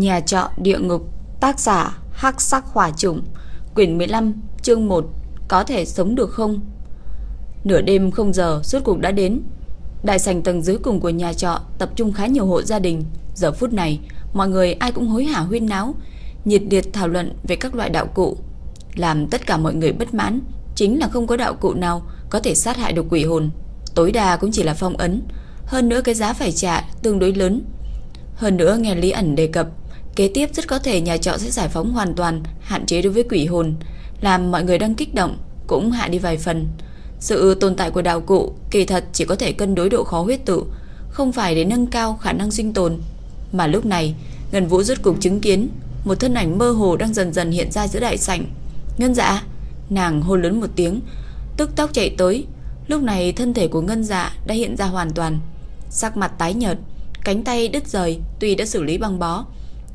Nhà trọ địa ngục, Tác giả Hắc sắc hỏa trùng Quyển 15 chương 1 Có thể sống được không? Nửa đêm không giờ, suốt cuộc đã đến. Đại sảnh tầng dưới cùng của nhà trọ Tập trung khá nhiều hộ gia đình. Giờ phút này, mọi người ai cũng hối hả huyên náo, Nhiệt liệt thảo luận về các loại đạo cụ. Làm tất cả mọi người bất mãn, Chính là không có đạo cụ nào Có thể sát hại được quỷ hồn. Tối đa cũng chỉ là phong ấn, Hơn nữa cái giá phải trả tương đối lớn. Hơn nữa nghe Lý ẩn đề cập Kế tiếp rất có thể nhà trọ sẽ giải phóng hoàn toàn, Hạn chế đối với quỷ hồn, Làm mọi người đang kích động Cũng hạ đi vài phần. Sự tồn tại của đạo cụ Kỳ thật chỉ có thể cân đối độ khó huyết tự Không phải để nâng cao khả năng sinh tồn. Mà lúc này, Ngân Vũ rốt cục chứng kiến Một thân ảnh mơ hồ đang dần dần hiện ra giữa đại sảnh. Ngân dạ Nàng hô lớn một tiếng, Tức tốc chạy tới. Lúc này thân thể của Ngân dạ đã hiện ra hoàn toàn. Sắc mặt tái nhợt, Cánh tay đứt rời, Tuy đã xử lý băng bó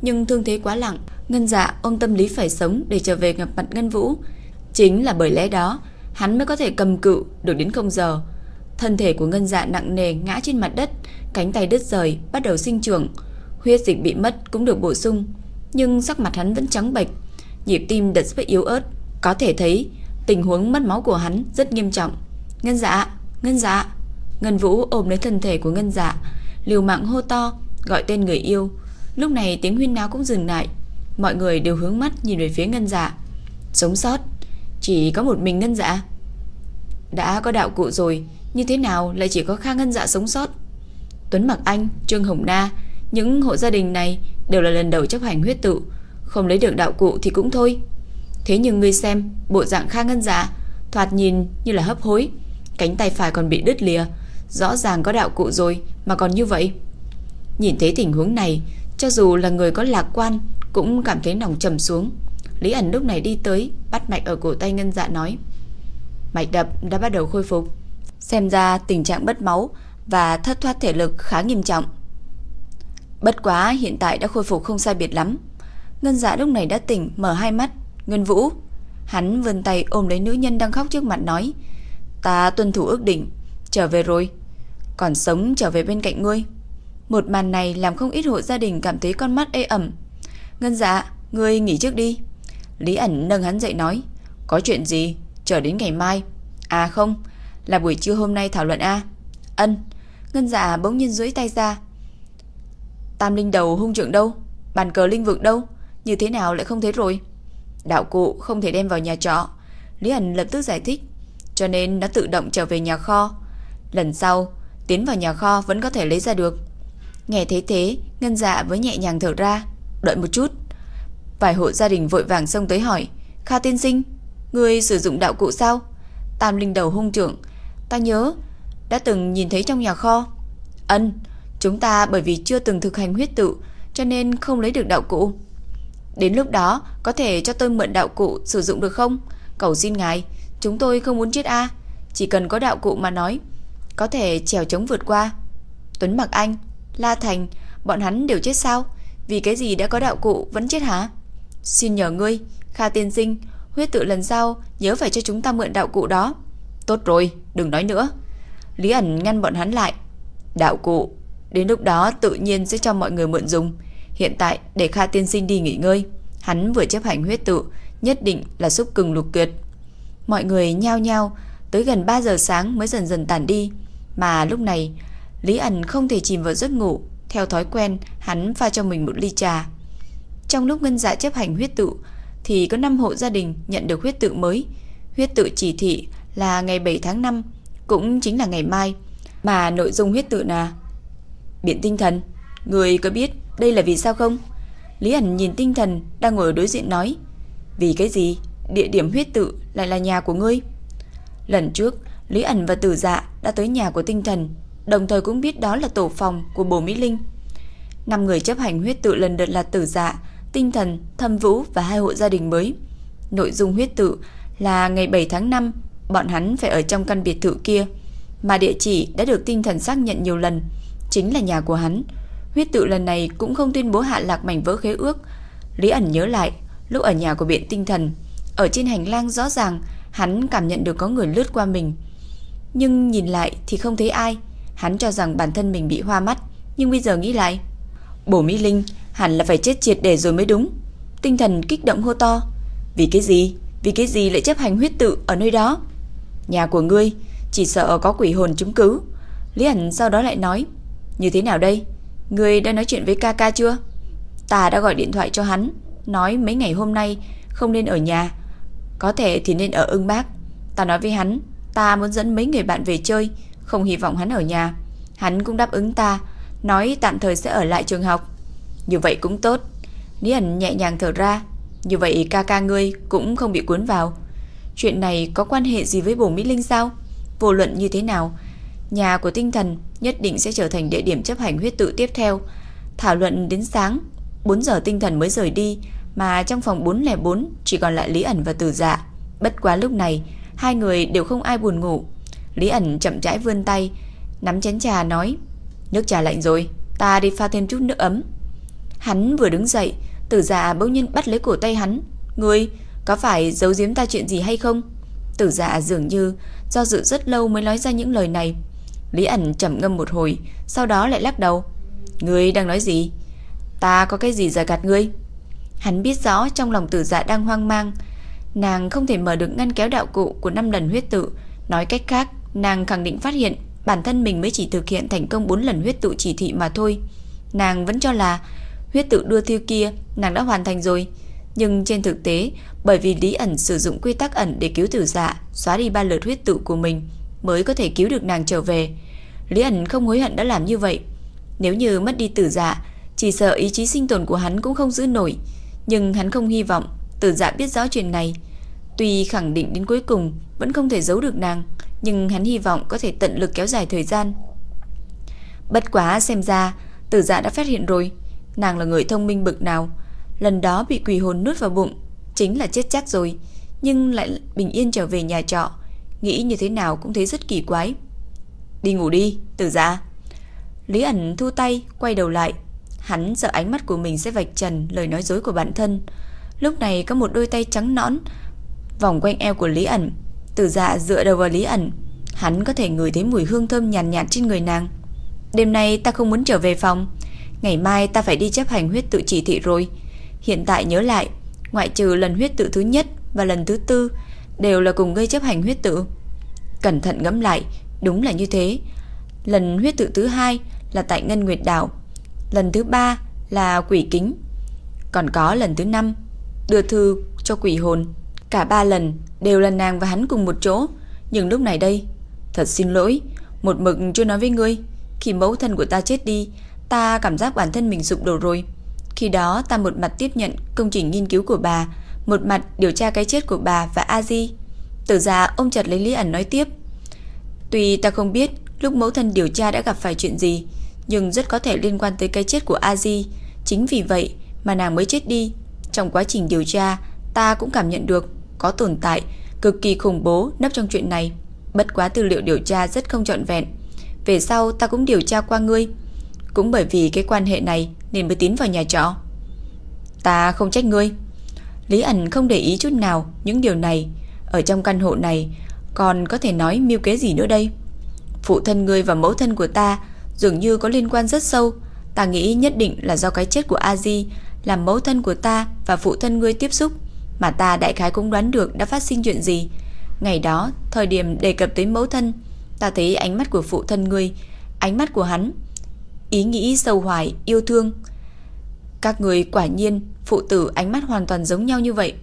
nhưng thương thế quá nặng, Ngân Dạ ôm tâm lý phải sống để trở về gặp mặt Ngân Vũ. Chính là bởi lẽ đó, hắn mới có thể cầm cự được đến không giờ. Thân thể của Ngân Dạ nặng nề ngã trên mặt đất, cánh tay đứt rời, bắt đầu sinh trưởng. Huyết dịch bị mất cũng được bổ sung, nhưng sắc mặt hắn vẫn trắng bệch, nhịp tim đập rất yếu ớt, có thể thấy tình huống mất máu của hắn rất nghiêm trọng. Ngân Dạ, Ngân Dạ. Ngân Vũ ôm lấy thân thể của Ngân Dạ, liều mạng hô to, gọi tên người yêu. Lúc này tiếng huyên náo cũng dừng lại. Mọi người đều hướng mắt nhìn về phía ngân dạ. Sống sót Chỉ có một mình ngân dạ. Đã có đạo cụ rồi Như thế nào lại chỉ có Kha ngân dạ sống sót? Tuấn Mặc Anh, Trương Hồng Na Những hộ gia đình này Đều là lần đầu chấp hành huyết tự. Không lấy được đạo cụ thì cũng thôi. Thế nhưng ngươi xem Bộ dạng Kha ngân dạ Thoạt nhìn như là hấp hối. Cánh tay phải còn bị đứt lìa. Rõ ràng có đạo cụ rồi mà còn như vậy. Nhìn thấy tình huống này cho dù là người có lạc quan, Cũng cảm thấy lòng trầm xuống. Lý ẩn lúc này đi tới, Bắt mạch ở cổ tay ngân dạ nói, Mạch đập, đã bắt đầu khôi phục. Xem ra tình trạng bất máu Và thất thoát thể lực khá nghiêm trọng. Bất quá hiện tại đã khôi phục không sai biệt lắm. Ngân dạ lúc này đã tỉnh, Mở hai mắt. Ngân vũ. Hắn vươn tay ôm lấy nữ nhân đang khóc trước mặt nói, Ta tuân thủ ước định, Trở về rồi. Còn sống trở về bên cạnh ngươi một màn này làm không ít hộ gia đình cảm thấy con mắt ê ẩm. Ngân dạ, ngươi nghỉ trước đi. Lý ẩn nâng hắn dậy nói. Có chuyện gì? Chờ đến ngày mai. À không, là buổi trưa hôm nay thảo luận A. Ân. Ngân dạ bỗng nhiên duỗi tay ra. Tam linh đầu hung trưởng đâu? Bàn cờ linh vực đâu? Như thế nào lại không thấy rồi? Đạo cụ không thể đem vào nhà trọ. Lý ẩn lập tức giải thích. Cho nên nó tự động trở về nhà kho. Lần sau, tiến vào nhà kho vẫn có thể lấy ra được. Nghe thấy thế, Ngân Dạ với nhẹ nhàng thở ra, đợi một chút. Vài hộ gia đình vội vàng xông tới hỏi, "Kha tiên sinh, người sử dụng đạo cụ sao?" Tam Linh đầu hung trưởng, "Ta nhớ đã từng nhìn thấy trong nhà kho." "Ân, chúng ta bởi vì chưa từng thực hành huyết tự, cho nên không lấy được đạo cụ." Đến lúc đó, có thể cho tôi mượn đạo cụ sử dụng được không? Cầu xin ngài, chúng tôi không muốn chết a, chỉ cần có đạo cụ mà nói, có thể trèo chống vượt qua. Tuấn Mặc Anh, La Thành, bọn hắn đều chết sao? Vì cái gì đã có đạo cụ vẫn chết hả? Xin nhờ ngươi, Kha tiên sinh, huyết tự lần sau nhớ phải cho chúng ta mượn đạo cụ đó. Tốt rồi, đừng nói nữa. Lý ẩn ngăn bọn hắn lại. Đạo cụ, đến lúc đó tự nhiên sẽ cho mọi người mượn dùng. Hiện tại để Kha tiên sinh đi nghỉ ngơi. Hắn vừa chấp hành huyết tự, nhất định là xúc cừng lục kiệt. Mọi người nhao nhao, tới gần 3 giờ sáng mới dần dần tàn đi. Mà lúc này, Lý ẩn không thể chìm vào giấc ngủ. Theo thói quen, hắn pha cho mình một ly trà. Trong lúc ngân dạ chấp hành huyết tự, Thì có 5 hộ gia đình nhận được huyết tự mới. Huyết tự chỉ thị là ngày 7 tháng 5 Cũng chính là ngày mai, Mà nội dung huyết tự là Biện tinh thần. Người có biết đây là vì sao không? Lý ẩn nhìn tinh thần đang ngồi đối diện nói, Vì cái gì? Địa điểm huyết tự lại là nhà của ngươi. Lần trước, Lý ẩn và tử dạ đã tới nhà của tinh thần đồng thời cũng biết đó là tổ phòng của Bồ Mỹ Linh. Năm người chấp hành huyết tự lần lượt là Tử Dạ, Tinh Thần, Thâm Vũ và hai hộ gia đình mới. Nội dung huyết tự là ngày 7 tháng 5, bọn hắn phải ở trong căn biệt thự kia, mà địa chỉ đã được Tinh Thần xác nhận nhiều lần, chính là nhà của hắn. Huyết tự lần này cũng không tuyên bố hạ lạc mảnh vỡ khế ước. Lý ẩn nhớ lại, lúc ở nhà của biện Tinh Thần, ở trên hành lang rõ ràng hắn cảm nhận được có người lướt qua mình. Nhưng nhìn lại thì không thấy ai. Hắn cho rằng bản thân mình bị hoa mắt, nhưng bây giờ nghĩ lại, Bổ Mỹ Linh Hẳn là phải chết triệt để rồi mới đúng. Tinh thần kích động hô to. Vì cái gì? Vì cái gì lại chấp hành huyết tự ở nơi đó? Nhà của ngươi chỉ sợ có quỷ hồn chứng cứ. Lý ẩn sau đó lại nói. Như thế nào đây? Ngươi đã nói chuyện với ca ca chưa? Ta đã gọi điện thoại cho hắn. Nói mấy ngày hôm nay không nên ở nhà. Có thể thì nên ở ưng bác. Ta nói với hắn. Ta muốn dẫn mấy người bạn về chơi. Không hy vọng hắn ở nhà. Hắn cũng đáp ứng ta. Nói tạm thời sẽ ở lại trường học. Như vậy cũng tốt. Lý ẩn nhẹ nhàng thở ra. Như vậy ca ca ngươi cũng không bị cuốn vào. Chuyện này có quan hệ gì với bổ Mỹ Linh sao? Vô luận như thế nào, nhà của tinh thần nhất định sẽ trở thành địa điểm chấp hành huyết tự tiếp theo. Thảo luận đến sáng, 4 giờ tinh thần mới rời đi, mà trong phòng 404 chỉ còn lại Lý ẩn và Tử Dạ. Bất quá lúc này, hai người đều không ai buồn ngủ. Lý ẩn chậm rãi vươn tay, nắm chén trà nói: "Nước trà lạnh rồi, ta đi pha thêm chút nước ấm." Hắn vừa đứng dậy, Tử Dạ bỗng nhiên bắt lấy cổ tay hắn, "Ngươi có phải giấu giếm ta chuyện gì hay không?" Tử Dạ dường như do dự rất lâu mới nói ra những lời này. Lý ẩn trầm ngâm một hồi, sau đó lại lắc đầu. "Ngươi đang nói gì? Ta có cái gì giả gạt ngươi?" Hắn biết rõ trong lòng Tử Dạ đang hoang mang, nàng không thể mở được ngăn kéo đạo cụ của năm lần huyết tự, nói cách khác, nàng khẳng định phát hiện bản thân mình mới chỉ thực hiện thành công 4 lần huyết tự chỉ thị mà thôi. Nàng vẫn cho là huyết tự đưa thiêu kia nàng đã hoàn thành rồi, nhưng trên thực tế, bởi vì Lý ẩn sử dụng quy tắc ẩn để cứu tử dạ, xóa đi ba lượt huyết tự của mình, mới có thể cứu được nàng trở về. Lý ẩn không hối hận đã làm như vậy. Nếu như mất đi tử dạ, chỉ sợ ý chí sinh tồn của hắn cũng không giữ nổi. Nhưng hắn không hy vọng tử dạ biết rõ chuyện này. Tuy khẳng định đến cuối cùng vẫn không thể giấu được nàng, nhưng hắn hy vọng có thể tận lực kéo dài thời gian. Bất quá xem ra, tử dạ đã phát hiện rồi, nàng là người thông minh bực nào, lần đó bị quỷ hồn nuốt vào bụng, chính là chết chắc rồi, nhưng lại bình yên trở về nhà trọ, nghĩ như thế nào cũng thấy rất kỳ quái. Đi ngủ đi, tử dạ. Lý ẩn thu tay, quay đầu lại, hắn sợ ánh mắt của mình sẽ vạch trần lời nói dối của bản thân. Lúc này có một đôi tay trắng nõn vòng quanh eo của Lý ẩn, Tử Dạ dựa đầu vào Lý ẩn, hắn có thể ngửi thấy mùi hương thơm nhàn nhạt, nhạt trên người nàng. Đêm nay ta không muốn trở về phòng, ngày mai ta phải đi chấp hành huyết tự chỉ thị rồi. Hiện tại nhớ lại, ngoại trừ lần huyết tự thứ nhất và lần thứ tư đều là cùng gây chấp hành huyết tự. Cẩn thận ngẫm lại, đúng là như thế. Lần huyết tự thứ hai là tại Ngân Nguyệt Đảo, lần thứ ba là quỷ kính, còn có lần thứ năm đưa thư cho quỷ hồn. Cả ba lần đều là nàng và hắn cùng một chỗ, nhưng lúc này đây, thật xin lỗi, một mực chưa nói với ngươi, khi mẫu thân của ta chết đi, ta cảm giác bản thân mình sụp đổ rồi. Khi đó ta một mặt tiếp nhận công trình nghiên cứu của bà, một mặt điều tra cái chết của bà và A Di. Từ ra ông chợt lấy Lý ẩn nói tiếp. Tuy ta không biết lúc mẫu thân điều tra đã gặp phải chuyện gì, nhưng rất có thể liên quan tới cái chết của A Di. Chính vì vậy mà nàng mới chết đi. Trong quá trình điều tra, ta cũng cảm nhận được có tồn tại cực kỳ khủng bố nấp trong chuyện này. Bất quá tư liệu điều tra rất không trọn vẹn. Về sau ta cũng điều tra qua ngươi. Cũng bởi vì cái quan hệ này nên mới tiến vào nhà trọ. Ta không trách ngươi. Lý ẩn không để ý chút nào những điều này. Ở trong căn hộ này còn có thể nói mưu kế gì nữa đây? Phụ thân ngươi và mẫu thân của ta dường như có liên quan rất sâu. Ta nghĩ nhất định là do cái chết của A Di làm mẫu thân của ta và phụ thân ngươi tiếp xúc, mà ta đại khái cũng đoán được đã phát sinh chuyện gì. Ngày đó, thời điểm đề cập tới mẫu thân, ta thấy ánh mắt của phụ thân ngươi, ánh mắt của hắn, ý nghĩ sâu hoài, yêu thương. Các người quả nhiên, phụ tử ánh mắt hoàn toàn giống nhau như vậy.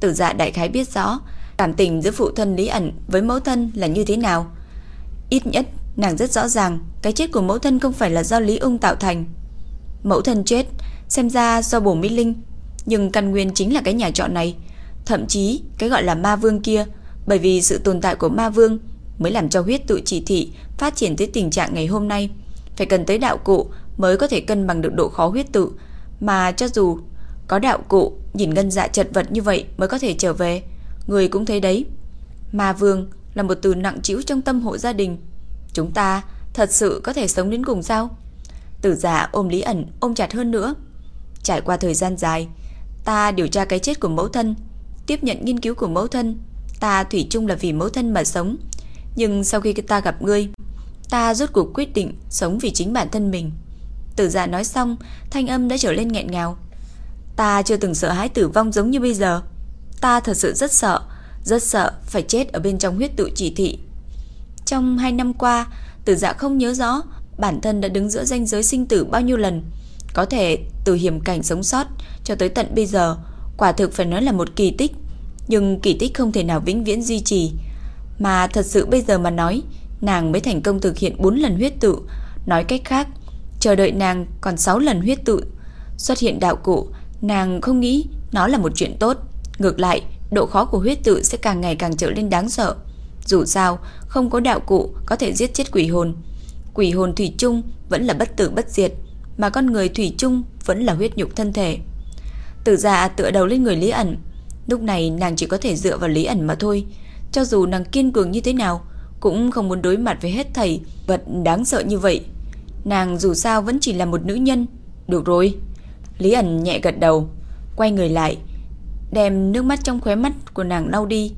Tử dạ đại khái biết rõ, cảm tình giữa phụ thân Lý ẩn với mẫu thân là như thế nào. Ít nhất, nàng rất rõ ràng, cái chết của mẫu thân không phải là do Lý ung tạo thành. Mẫu thân chết, xem ra do bổ Mỹ Linh, nhưng căn nguyên chính là cái nhà trọ này. Thậm chí, cái gọi là ma vương kia, bởi vì sự tồn tại của ma vương mới làm cho huyết tự chỉ thị phát triển tới tình trạng ngày hôm nay. Phải cần tới đạo cụ mới có thể cân bằng được độ khó huyết tự, mà cho dù có đạo cụ, nhìn ngân dạ chật vật như vậy mới có thể trở về, người cũng thấy đấy. Ma vương là một từ nặng trĩu trong tâm hộ gia đình. Chúng ta thật sự có thể sống đến cùng sao? Tử giả ôm Lý ẩn ôm chặt hơn nữa. Trải qua thời gian dài, ta điều tra cái chết của mẫu thân, tiếp nhận nghiên cứu của mẫu thân, ta thủy chung là vì mẫu thân mà sống. Nhưng sau khi ta gặp ngươi, ta rốt cuộc quyết định sống vì chính bản thân mình. Tử dạ nói xong, thanh âm đã trở lên nghẹn ngào. Ta chưa từng sợ hãi tử vong giống như bây giờ. Ta thật sự rất sợ, rất sợ phải chết ở bên trong huyết tự chỉ thị. Trong hai năm qua, tử dạ không nhớ rõ bản thân đã đứng giữa ranh giới sinh tử bao nhiêu lần. Có thể từ hiểm cảnh sống sót cho tới tận bây giờ, quả thực phải nói là một kỳ tích. Nhưng kỳ tích không thể nào vĩnh viễn duy trì. Mà thật sự bây giờ mà nói, nàng mới thành công thực hiện 4 lần huyết tự. Nói cách khác, chờ đợi nàng còn 6 lần huyết tự. Xuất hiện đạo cụ, nàng không nghĩ nó là một chuyện tốt. Ngược lại, độ khó của huyết tự sẽ càng ngày càng trở lên đáng sợ. Dù sao, không có đạo cụ có thể giết chết quỷ hồn. Quỷ hồn thủy chung vẫn là bất tử bất diệt, mà con người thủy chung vẫn là huyết nhục thân thể. Tử dạ tựa đầu lên người Lý ẩn. Lúc này nàng chỉ có thể dựa vào Lý ẩn mà thôi. Cho dù nàng kiên cường như thế nào, cũng không muốn đối mặt với hết thầy vật đáng sợ như vậy. Nàng dù sao vẫn chỉ là một nữ nhân. Được rồi. Lý ẩn nhẹ gật đầu, quay người lại, đem nước mắt trong khóe mắt của nàng lau đi.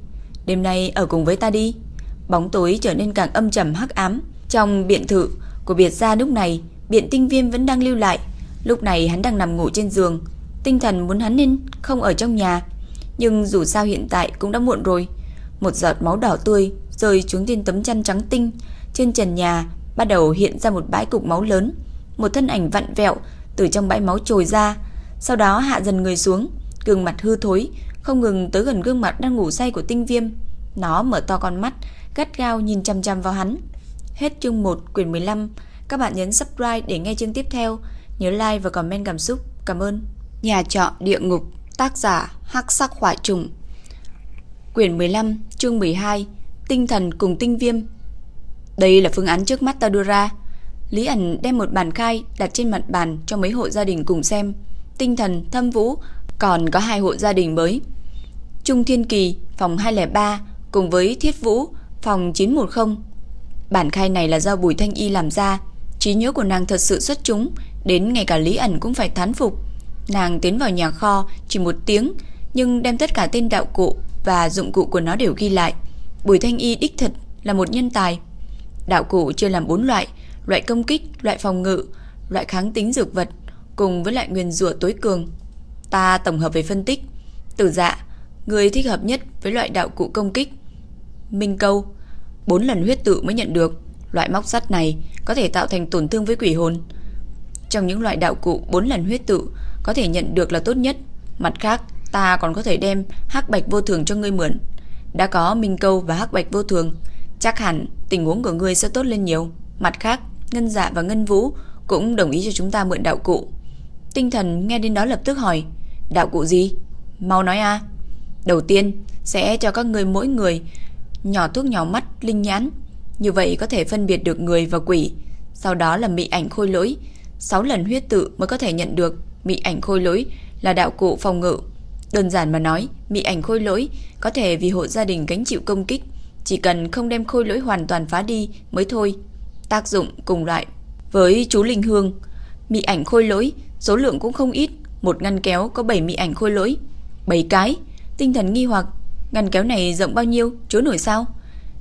Đêm nay ở cùng với ta đi. Bóng tối trở nên càng âm trầm hắc ám. Trong biện thự của biệt gia lúc này, biện tinh viêm vẫn đang lưu lại. Lúc này hắn đang nằm ngủ trên giường. Tinh thần muốn hắn nên không ở trong nhà. Nhưng dù sao hiện tại cũng đã muộn rồi. Một giọt máu đỏ tươi rơi xuống trên tấm chăn trắng tinh. Trên trần nhà bắt đầu hiện ra một bãi cục máu lớn. Một thân ảnh vặn vẹo từ trong bãi máu trồi ra. Sau đó hạ dần người xuống, gương mặt hư thối, không ngừng tới gần gương mặt đang ngủ say của tinh viêm. Nó mở to con mắt, gắt gao nhìn chăm chăm vào hắn. Hết chương 1 quyển 15. Các bạn nhấn subscribe để nghe chương tiếp theo. Nhớ like và comment cảm xúc. Cảm ơn. Nhà trọ địa ngục, tác giả Hắc Sắc Hỏa Trùng. Quyển 15, chương 12. Tinh thần cùng tinh viêm. Đây là phương án trước mắt ta đưa ra. Lý ẩn đem một bản khai đặt trên mặt bàn cho mấy hộ gia đình cùng xem. Tinh thần, thâm vũ, còn có hai hộ gia đình mới. Trung Thiên Kỳ, phòng 203, cùng với Thiết Vũ, phòng 910. Bản khai này là do Bùi Thanh Y làm ra trí nhớ của nàng thật sự xuất chúng, đến ngay cả Lý ẩn cũng phải thán phục. Nàng tiến vào nhà kho chỉ một tiếng, nhưng đem tất cả tên đạo cụ và dụng cụ của nó đều ghi lại. Bùi Thanh Y đích thật là một nhân tài. Đạo cụ chia làm bốn loại, loại công kích, loại phòng ngự, loại kháng tính dược vật cùng với loại nguyên rủa tối cường. Ta tổng hợp về phân tích, Tử Dạ, người thích hợp nhất với loại đạo cụ công kích. Minh Câu, bốn lần huyết tự mới nhận được, loại móc sắt này có thể tạo thành tổn thương với quỷ hồn. Trong những loại đạo cụ 4 lần huyết tự có thể nhận được là tốt nhất. Mặt khác, ta còn có thể đem hắc bạch vô thường cho ngươi mượn. Đã có Minh Câu và hắc bạch vô thường, chắc hẳn tình huống của ngươi sẽ tốt lên nhiều. Mặt khác, Ngân Dạ và Ngân Vũ cũng đồng ý cho chúng ta mượn đạo cụ. Tinh thần nghe đến đó lập tức hỏi, đạo cụ gì? Mau nói a. Đầu tiên, sẽ cho các ngươi mỗi người nhỏ thuốc nhỏ mắt linh nhãn, như vậy có thể phân biệt được người và quỷ. Sau đó là mị ảnh khôi lỗi, 6 lần huyết tự mới có thể nhận được mị ảnh khôi lỗi là đạo cụ phòng ngự. Đơn giản mà nói, mị ảnh khôi lỗi có thể vì hộ gia đình gánh chịu công kích, chỉ cần không đem khôi lỗi hoàn toàn phá đi mới thôi. Tác dụng cùng loại với chú Linh Hương, mị ảnh khôi lỗi số lượng cũng không ít, một ngăn kéo có 7 mị ảnh khôi lỗi. 7 cái, tinh thần nghi hoặc, ngăn kéo này rộng bao nhiêu, chứa nổi sao?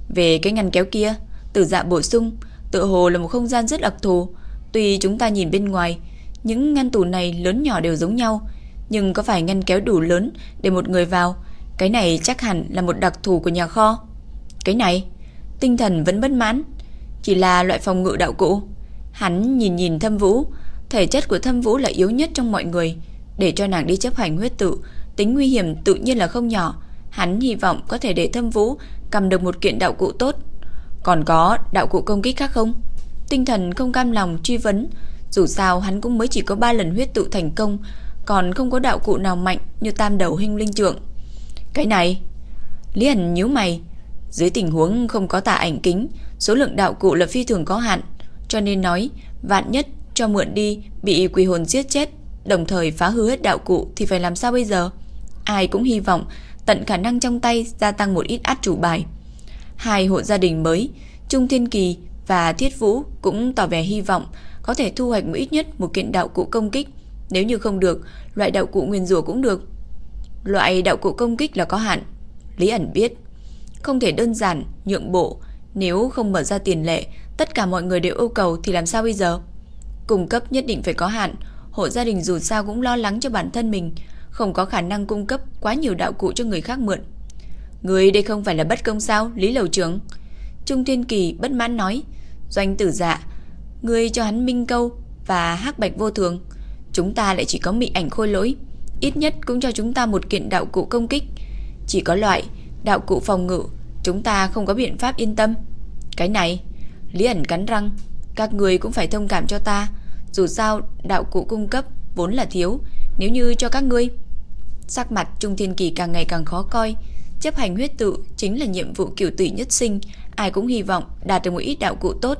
Về cái ngăn kéo kia, Tử Dạ bổ sung, tự hồ là một không gian rất đặc thù, tuy chúng ta nhìn bên ngoài, những ngăn tủ này lớn nhỏ đều giống nhau, nhưng có phải ngăn kéo đủ lớn để một người vào, cái này chắc hẳn là một đặc thù của nhà kho. Cái này, tinh thần vẫn bất mãn, chỉ là loại phòng ngự đạo cụ. Hắn nhìn nhìn Thâm Vũ, thể chất của Thâm Vũ là yếu nhất trong mọi người, để cho nàng đi chấp hành huyết tự, tính nguy hiểm tự nhiên là không nhỏ. Hắn hy vọng có thể để Thâm Vũ cầm được một kiện đạo cụ tốt. Còn có đạo cụ công kích khác không? Tinh thần không cam lòng truy vấn, dù sao hắn cũng mới chỉ có 3 lần huyết tụ thành công, còn không có đạo cụ nào mạnh như tam đầu hình linh trượng. Cái này, Lý Hẳn nhíu mày, dưới tình huống không có tà ảnh kính, số lượng đạo cụ là phi thường có hạn, cho nên nói vạn nhất cho mượn đi bị quỷ hồn giết chết, đồng thời phá hư hết đạo cụ thì phải làm sao bây giờ? Ai cũng hy vọng tận khả năng trong tay gia tăng một ít át chủ bài. Hai hộ gia đình mới, Trung Thiên Kỳ và Thiết Vũ cũng tỏ vẻ hy vọng có thể thu hoạch một ít nhất một kiện đạo cụ công kích. Nếu như không được, loại đạo cụ nguyên rủa cũng được. Loại đạo cụ công kích là có hạn. Lý ẩn biết, không thể đơn giản nhượng bộ, nếu không mở ra tiền lệ, tất cả mọi người đều yêu cầu thì làm sao bây giờ? Cung cấp nhất định phải có hạn, hộ gia đình dù sao cũng lo lắng cho bản thân mình, không có khả năng cung cấp quá nhiều đạo cụ cho người khác mượn. Người đây không phải là bất công sao, Lý Lầu Trưởng? Trung Thiên Kỳ bất mãn nói, doanh tử dạ, người cho hắn minh câu và hắc bạch vô thường, chúng ta lại chỉ có mị ảnh khôi lỗi, ít nhất cũng cho chúng ta một kiện đạo cụ công kích, chỉ có loại đạo cụ phòng ngự, chúng ta không có biện pháp yên tâm. Cái này, Lý ẩn cắn răng, các người cũng phải thông cảm cho ta, dù sao đạo cụ cung cấp vốn là thiếu, nếu như cho các ngươi. Sắc mặt Trung Thiên Kỳ càng ngày càng khó coi, chấp hành huyết tự chính là nhiệm vụ kiểu tỷ nhất sinh, ai cũng hy vọng đạt được một ít đạo cụ tốt,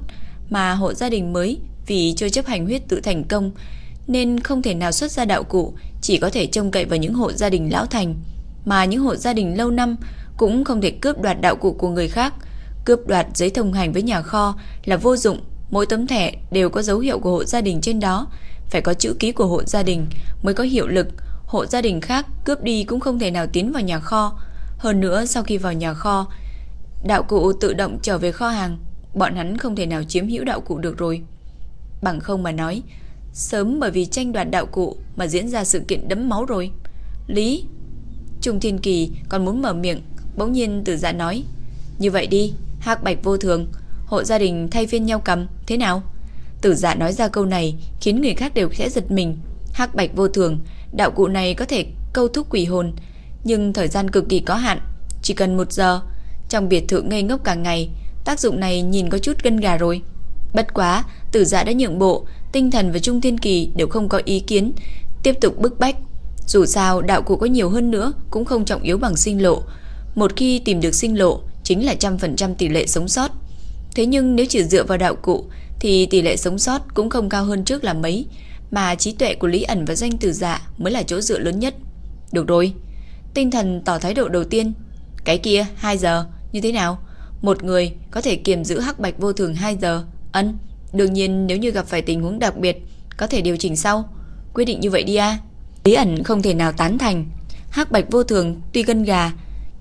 mà hộ gia đình mới vì chưa chấp hành huyết tự thành công nên không thể nào xuất ra đạo cụ, chỉ có thể trông cậy vào những hộ gia đình lão thành, mà những hộ gia đình lâu năm cũng không thể cướp đoạt đạo cụ của người khác. Cướp đoạt giấy thông hành với nhà kho là vô dụng, mỗi tấm thẻ đều có dấu hiệu của hộ gia đình trên đó, phải có chữ ký của hộ gia đình mới có hiệu lực, hộ gia đình khác cướp đi cũng không thể nào tiến vào nhà kho. Hơn nữa sau khi vào nhà kho, đạo cụ tự động trở về kho hàng, bọn hắn không thể nào chiếm hữu đạo cụ được rồi. Bằng không mà nói, sớm bởi vì tranh đoạt đạo cụ mà diễn ra sự kiện đấm máu rồi. Lý, Trung Thiên Kỳ còn muốn mở miệng, bỗng nhiên Tử Dạ nói: "Như vậy đi, Hắc Bạch vô thường, hộ gia đình thay phiên nhau cầm, thế nào?" Tử Dạ nói ra câu này khiến người khác đều sẽ giật mình. Hắc Bạch vô thường, đạo cụ này có thể câu thúc quỷ hồn, nhưng thời gian cực kỳ có hạn, chỉ cần một giờ. Trong biệt thự ngây ngốc cả ngày, tác dụng này nhìn có chút gân gà rồi. Bất quá, Tử Dạ đã nhượng bộ, tinh thần và Trung Thiên Kỳ đều không có ý kiến, tiếp tục bức bách. Dù sao, đạo cụ có nhiều hơn nữa cũng không trọng yếu bằng sinh lộ. Một khi tìm được sinh lộ, chính là trăm phần trăm tỷ lệ sống sót. Thế nhưng nếu chỉ dựa vào đạo cụ thì tỷ lệ sống sót cũng không cao hơn trước là mấy, mà trí tuệ của Lý ẩn và danh từ dạ mới là chỗ dựa lớn nhất. Được rồi, tinh thần tỏ thái độ đầu tiên. Cái kia 2 giờ, như thế nào? Một người có thể kiềm giữ hắc bạch vô thường 2 giờ. Ân, đương nhiên nếu như gặp phải tình huống đặc biệt, có thể điều chỉnh sau. Quyết định như vậy đi a. Lý ẩn không thể nào tán thành. Hắc bạch vô thường tuy gân gà,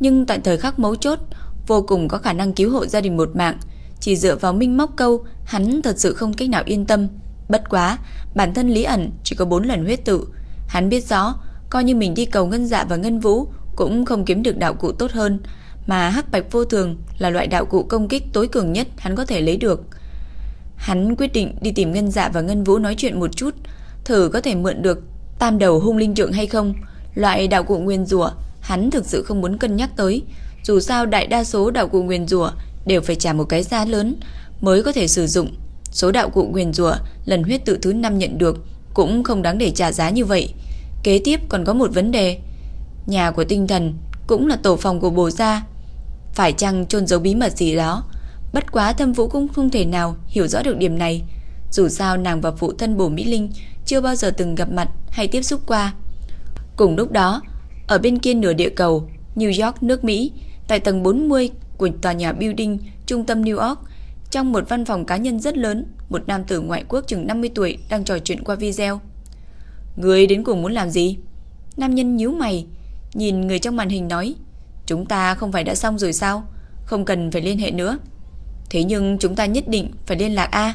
nhưng tại thời khắc mấu chốt, vô cùng có khả năng cứu hộ gia đình một mạng. Chỉ dựa vào minh móc câu, hắn thật sự không cách nào yên tâm. Bất quá, bản thân Lý ẩn chỉ có 4 lần huyết tự. Hắn biết rõ, coi như mình đi cầu ngân dạ và ngân vũ cũng không kiếm được đạo cụ tốt hơn, mà hắc bạch vô thường là loại đạo cụ công kích tối cường nhất hắn có thể lấy được. Hắn quyết định đi tìm ngân dạ và ngân vũ nói chuyện một chút, thử có thể mượn được tam đầu hung linh trượng hay không. Loại đạo cụ nguyên rủa hắn thực sự không muốn cân nhắc tới, dù sao đại đa số đạo cụ nguyên rủa đều phải trả một cái giá lớn mới có thể sử dụng. Số đạo cụ nguyên rủa lần huyết tự thứ 5 nhận được cũng không đáng để trả giá như vậy. Kế tiếp còn có một vấn đề. Nhà của tinh thần cũng là tổ phòng của bồ gia. Phải chăng chôn giấu bí mật gì đó? Bất quá thâm vũ cũng không thể nào hiểu rõ được điểm này. Dù sao nàng và phụ thân bổ Mỹ Linh chưa bao giờ từng gặp mặt hay tiếp xúc qua. Cùng lúc đó, ở bên kia nửa địa cầu, New York, nước Mỹ, tại tầng 40 của tòa nhà building trung tâm New York, trong một văn phòng cá nhân rất lớn, một nam tử ngoại quốc chừng 50 tuổi đang trò chuyện qua video. Người đến cùng muốn làm gì? Nam nhân nhíu mày, nhìn người trong màn hình nói, chúng ta không phải đã xong rồi sao? Không cần phải liên hệ nữa. Thế nhưng chúng ta nhất định phải liên lạc A.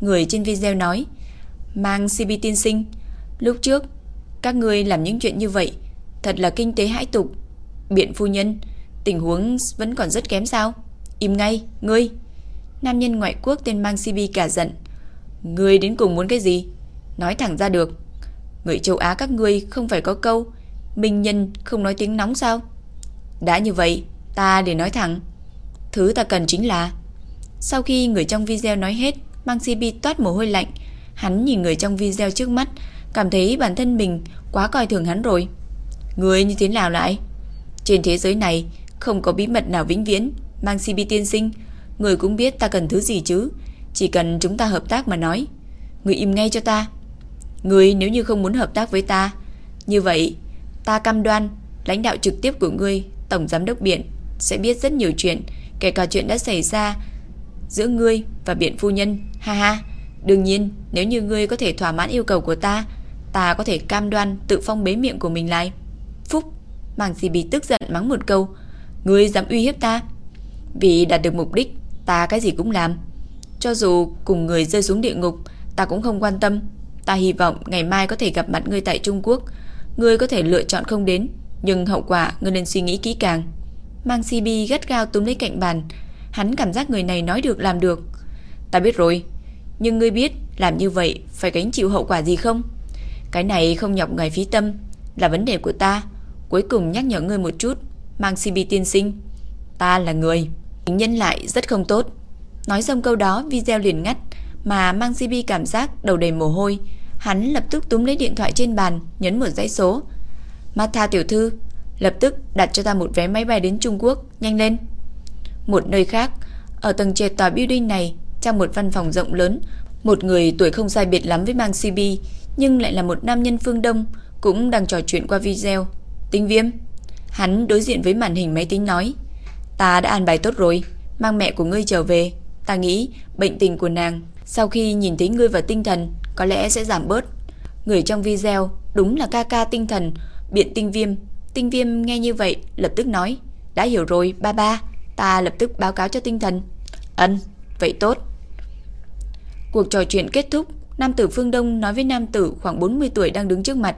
Người trên video nói, mang CB tiên sinh. Lúc trước, các ngươi làm những chuyện như vậy, thật là kinh tế hãi tục. Biện phu nhân, tình huống vẫn còn rất kém sao? Im ngay, ngươi. Nam nhân ngoại quốc tên mang CB cả giận. Ngươi đến cùng muốn cái gì? Nói thẳng ra được. Người châu Á các ngươi không phải có câu, Minh nhân không nói tiếng nóng sao Đã như vậy, Ta để nói thẳng Thứ ta cần chính là, Sau khi người trong video nói hết, Mang CB toát mồ hôi lạnh, Hắn nhìn người trong video trước mắt, Cảm thấy bản thân mình quá coi thường hắn rồi Người như thế nào lại Trên thế giới này, Không có bí mật nào vĩnh viễn Mang CB tiên sinh Người cũng biết ta cần thứ gì chứ. Chỉ cần chúng ta hợp tác mà nói. Người im ngay cho ta. Người nếu như không muốn hợp tác với ta. Như vậy, ta cam đoan Lãnh đạo trực tiếp của ngươi, Tổng giám đốc Biện sẽ biết rất nhiều chuyện, Kể cả chuyện đã xảy ra Giữa ngươi và Biện phu nhân. Ha ha. Đương nhiên, nếu như ngươi có thể thỏa mãn yêu cầu của ta Ta có thể cam đoan tự phong bế miệng của mình lại. Phúc Màng gì bị tức giận mắng một câu. Ngươi dám uy hiếp ta. Vì đạt được mục đích Ta cái gì cũng làm Cho dù cùng người rơi xuống địa ngục ta cũng không quan tâm. Ta hy vọng ngày mai có thể gặp mặt ngươi tại Trung Quốc. Ngươi có thể lựa chọn không đến, nhưng hậu quả ngươi nên suy nghĩ kỹ càng. Mang CB gắt gao túm lấy cạnh bàn, hắn cảm giác người này nói được làm được. Ta biết rồi, nhưng ngươi biết làm như vậy phải gánh chịu hậu quả gì không? Cái này không nhọc ngài phí tâm, là vấn đề của ta. Cuối cùng nhắc nhở ngươi một chút, mang CB tiên sinh. Ta là người. Nhân lại rất không tốt. Nói xong câu đó, video liền ngắt, Mà mang CB cảm giác đầu đầy mồ hôi. Hắn lập tức túm lấy điện thoại trên bàn, Nhấn một dãy số. Martha tiểu thư, Lập tức đặt cho ta một vé máy bay đến Trung Quốc, Nhanh lên. Một nơi khác, Ở tầng trệt tòa building này, Trong một văn phòng rộng lớn, Một người tuổi không sai biệt lắm với mang CB Nhưng lại là một nam nhân phương Đông, Cũng đang trò chuyện qua video. Tinh viêm, Hắn đối diện với màn hình máy tính nói Ta đã an bài tốt rồi Mang mẹ của ngươi trở về Ta nghĩ bệnh tình của nàng sau khi nhìn thấy ngươi và tinh thần có lẽ sẽ giảm bớt. Người trong video đúng là ca ca tinh thần, biện tinh viêm. Tinh viêm nghe như vậy lập tức nói, đã hiểu rồi ba ba, ta lập tức báo cáo cho tinh thần. Ân, vậy tốt. Cuộc trò chuyện kết thúc, nam tử phương Đông nói với nam tử khoảng 40 tuổi đang đứng trước mặt.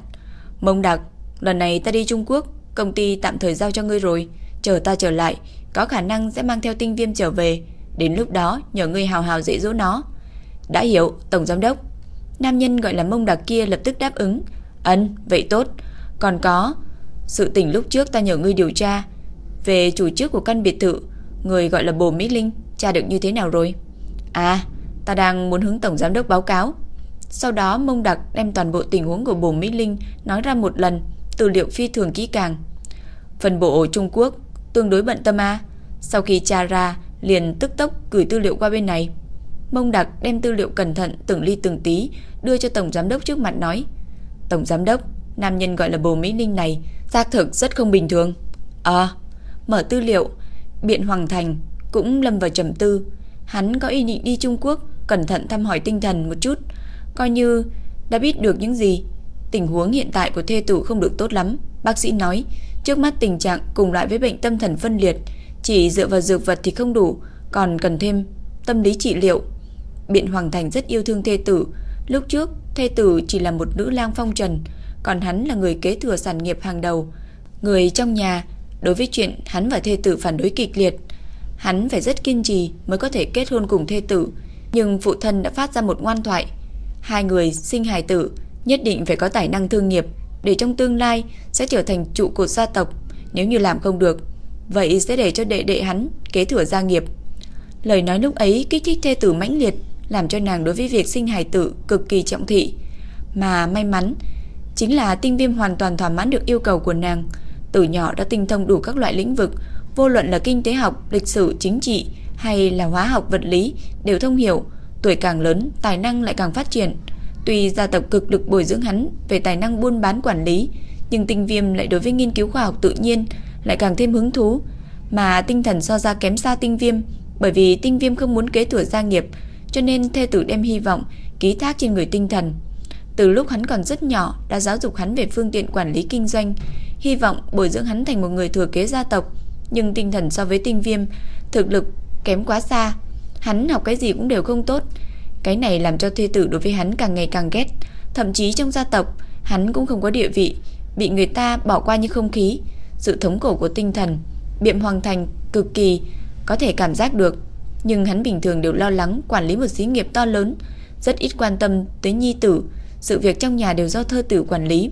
Mông đặc, lần này ta đi Trung Quốc, công ty tạm thời giao cho ngươi rồi, chờ ta trở lại, có khả năng sẽ mang theo tinh viêm trở về. Đến lúc đó, nhờ ngươi hào hào dễ dỗ nó. Đã hiểu, Tổng Giám Đốc. Nam nhân gọi là mông đặc kia lập tức đáp ứng. Ấn vậy tốt. Còn có, Sự tình lúc trước ta nhờ ngươi điều tra. Về chủ trước của căn biệt thự, Người gọi là Bồ Mỹ Linh, Tra được như thế nào rồi? À ta đang muốn hướng Tổng Giám Đốc báo cáo. Sau đó, mông đặc đem toàn bộ tình huống của Bồ Mỹ Linh Nói ra một lần, Tư liệu phi thường kỹ càng. Phần bộ Trung Quốc Tương đối bận tâm A Sau khi tra ra liền tức tốc gửi tư liệu qua bên này. Mông Đặc đem tư liệu cẩn thận từng ly từng tí đưa cho tổng giám đốc trước mặt nói: "Tổng giám đốc, nam nhân gọi là Bồ Mỹ Ninh này, xác thực rất không bình thường." À, mở tư liệu, Biện Hoàng Thành cũng lâm vào trầm tư, hắn có ý định đi Trung Quốc, cẩn thận thăm hỏi tinh thần một chút, coi như đã biết được những gì. Tình huống hiện tại của thê tử không được tốt lắm, bác sĩ nói, trước mắt tình trạng cùng loại với bệnh tâm thần phân liệt, chỉ dựa vào dược vật thì không đủ, còn cần thêm tâm lý trị liệu. Biện Hoàng Thành rất yêu thương thê tử, lúc trước thê tử chỉ là một nữ lang phong trần, còn hắn là người kế thừa sản nghiệp hàng đầu, người trong nhà. Đối với chuyện hắn và thê tử phản đối kịch liệt, hắn phải rất kiên trì mới có thể kết hôn cùng thê tử, nhưng phụ thân đã phát ra một ngoan thoại, hai người sinh hài tử nhất định phải có tài năng thương nghiệp để trong tương lai sẽ trở thành trụ cột gia tộc, nếu như làm không được Vậy sẽ để cho đệ đệ hắn kế thừa gia nghiệp. Lời nói lúc ấy kích thích thê tử mãnh liệt Làm cho nàng đối với việc sinh hài tử cực kỳ trọng thị. Mà may mắn Chính là tinh viêm hoàn toàn thỏa mãn được yêu cầu của nàng. Từ nhỏ đã tinh thông đủ các loại lĩnh vực Vô luận là kinh tế học, lịch sử, chính trị Hay là hóa học, vật lý Đều thông hiểu Tuổi càng lớn, tài năng lại càng phát triển. Tuy gia tộc cực lực bồi dưỡng hắn Về tài năng buôn bán quản lý Nhưng tinh viêm lại đối với nghiên cứu khoa học tự nhiên lại càng thêm hứng thú, mà tinh thần so ra kém xa tinh viêm, bởi vì tinh viêm không muốn kế thừa gia nghiệp, cho nên thê tử đem hy vọng ký thác trên người tinh thần. Từ lúc hắn còn rất nhỏ đã giáo dục hắn về phương tiện quản lý kinh doanh, hy vọng bồi dưỡng hắn thành một người thừa kế gia tộc, nhưng tinh thần so với tinh viêm, thực lực kém quá xa. Hắn học cái gì cũng đều không tốt. Cái này làm cho thê tử đối với hắn càng ngày càng ghét, thậm chí trong gia tộc, hắn cũng không có địa vị, bị người ta bỏ qua như không khí. Sự thống cổ của tinh thần, Biệm Hoàng Thành cực kỳ có thể cảm giác được, nhưng hắn bình thường đều lo lắng quản lý một xí nghiệp to lớn, rất ít quan tâm tới nhi tử, sự việc trong nhà đều do thơ tử quản lý,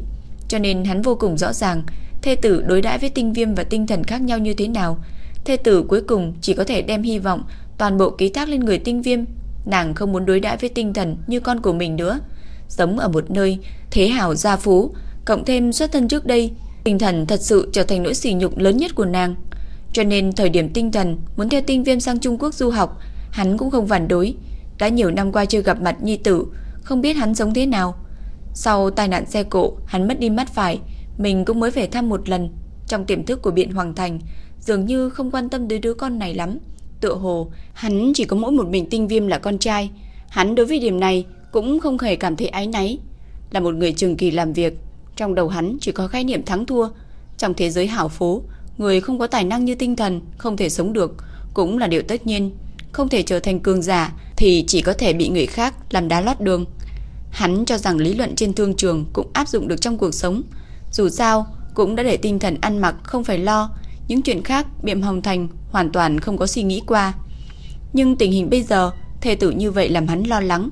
cho nên hắn vô cùng rõ ràng thê tử đối đãi với tinh viêm và tinh thần khác nhau như thế nào. Thê tử cuối cùng chỉ có thể đem hy vọng toàn bộ ký thác lên người tinh viêm, nàng không muốn đối đãi với tinh thần như con của mình nữa. Sống ở một nơi thế hào gia phú, cộng thêm xuất thân trước đây Tinh thần thật sự trở thành nỗi sỉ nhục lớn nhất của nàng. Cho nên thời điểm tinh thần muốn theo tinh viêm sang Trung Quốc du học, hắn cũng không phản đối. Đã nhiều năm qua chưa gặp mặt nhi tử, không biết hắn sống thế nào. Sau tai nạn xe cộ, hắn mất đi mắt phải, mình cũng mới về thăm một lần. Trong tiềm thức của Biện Hoàng Thành, dường như không quan tâm tới đứa con này lắm. Tựa hồ, hắn chỉ có mỗi một mình tinh viêm là con trai. Hắn đối với điểm này cũng không hề cảm thấy ái náy. Là một người trường kỳ làm việc, trong đầu hắn chỉ có khái niệm thắng thua. Trong thế giới hảo phố, người không có tài năng như tinh thần không thể sống được, cũng là điều tất nhiên. không thể trở thành cường giả thì chỉ có thể bị người khác làm đá lót đường. Hắn cho rằng lý luận trên thương trường cũng áp dụng được trong cuộc sống. Dù sao, cũng đã để tinh thần ăn mặc không phải lo, những chuyện khác Biệm Hồng Thành hoàn toàn không có suy nghĩ qua. Nhưng tình hình bây giờ, thê tử như vậy làm hắn lo lắng.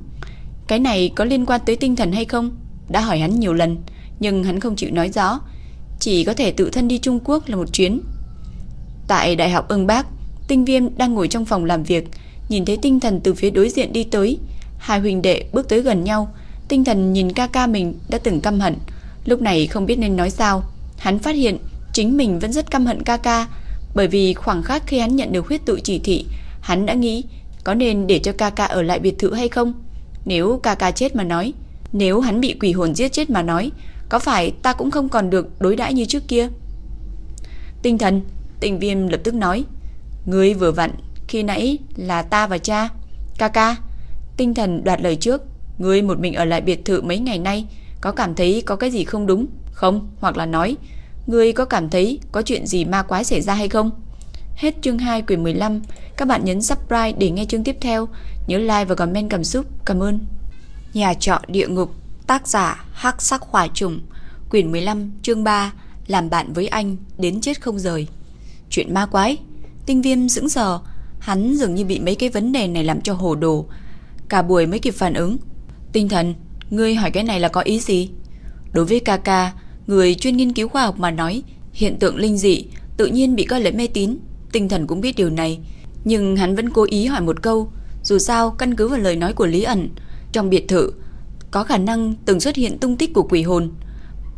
Cái này có liên quan tới tinh thần hay không? Đã hỏi hắn nhiều lần, nhưng hắn không chịu nói rõ, chỉ có thể tự thân đi Trung Quốc là một chuyến. Tại Đại học Ưng Bác, Tinh Viêm đang ngồi trong phòng làm việc, nhìn thấy tinh thần từ phía đối diện đi tới. Hai huynh đệ bước tới gần nhau, tinh thần nhìn ca ca mình đã từng căm hận, lúc này không biết nên nói sao. Hắn phát hiện chính mình vẫn rất căm hận ca ca, bởi vì khoảng khắc khi hắn nhận được huyết tự chỉ thị, hắn đã nghĩ có nên để cho ca ca ở lại biệt thự hay không. Nếu ca ca chết mà nói, nếu hắn bị quỷ hồn giết chết mà nói, có phải ta cũng không còn được đối đãi như trước kia? Tinh thần, tình viêm lập tức nói, Ngươi vừa vặn, khi nãy là ta và cha. Ca ca, tinh thần đoạt lời trước, ngươi một mình ở lại biệt thự mấy ngày nay, có cảm thấy có cái gì không đúng? Không, hoặc là nói, ngươi có cảm thấy có chuyện gì ma quái xảy ra hay không? Hết chương 2 quyển 15, các bạn nhấn subscribe để nghe chương tiếp theo, nhớ like và comment cảm xúc. Cảm ơn. Nhà trọ địa ngục, tác giả Hắc Sắc Hỏa Trùng, quyển 15, chương 3, làm bạn với anh đến chết không rời. Chuyện ma quái. Tinh viêm dững sờ, Hắn dường như bị mấy cái vấn đề này làm cho hồ đồ. Cả buổi mới kịp phản ứng. Tinh thần Ngươi hỏi cái này là có ý gì? Đối với Kaka Người chuyên nghiên cứu khoa học mà nói Hiện tượng linh dị Tự nhiên bị coi là mê tín Tinh thần cũng biết điều này Nhưng hắn vẫn cố ý hỏi một câu Dù sao căn cứ vào lời nói của Lý ẩn Trong biệt thự Có khả năng từng xuất hiện tung tích của quỷ hồn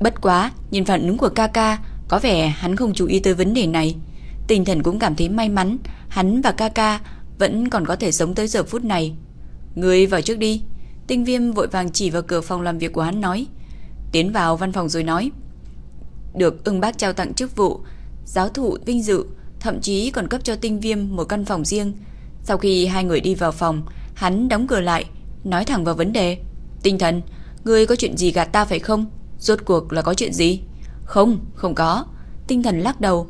Bất quá Nhìn phản ứng của Kaka Có vẻ hắn không chú ý tới vấn đề này Tinh thần cũng cảm thấy may mắn, hắn và Kaka vẫn còn có thể sống tới giờ phút này. Người vào trước đi. Tinh viêm vội vàng chỉ vào cửa phòng làm việc của hắn nói. Tiến vào văn phòng rồi nói. Được ưng bác trao tặng chức vụ, giáo thụ vinh dự, thậm chí còn cấp cho tinh viêm một căn phòng riêng. Sau khi hai người đi vào phòng, hắn đóng cửa lại, nói thẳng vào vấn đề. Tinh thần, ngươi có chuyện gì gạt ta phải không? Rốt cuộc là có chuyện gì? Không, không có. Tinh thần lắc đầu,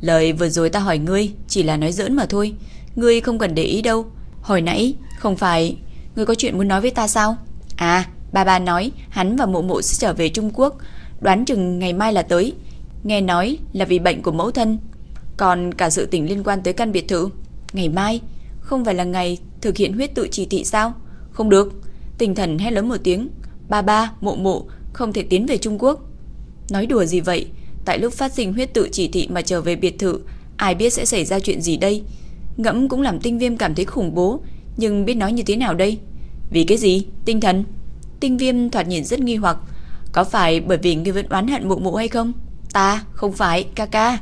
Lời vừa rồi ta hỏi ngươi chỉ là nói giỡn mà thôi, ngươi không cần để ý đâu. Hồi nãy không phải ngươi có chuyện muốn nói với ta sao? À, ba ba nói hắn và mụ mụ sẽ trở về Trung Quốc, đoán chừng ngày mai là tới. Nghe nói là vì bệnh của mẫu thân, còn cả sự tình liên quan tới căn biệt thự. Ngày mai, không phải là ngày thực hiện huyết tự chỉ thị sao? Không được. Tinh thần hét lớn một tiếng, ba ba, mụ mụ không thể tiến về Trung Quốc. Nói đùa gì vậy? Tại lúc phát sinh huyết tự chỉ thị mà trở về biệt thự, ai biết sẽ xảy ra chuyện gì đây? Ngẫm cũng làm tinh viêm cảm thấy khủng bố, nhưng biết nói như thế nào đây? Vì cái gì? Tinh thần? Tinh viêm thoạt nhìn rất nghi hoặc. Có phải bởi vì ngươi vẫn oán hận mụ mụ hay không? Ta, không phải, ca ca.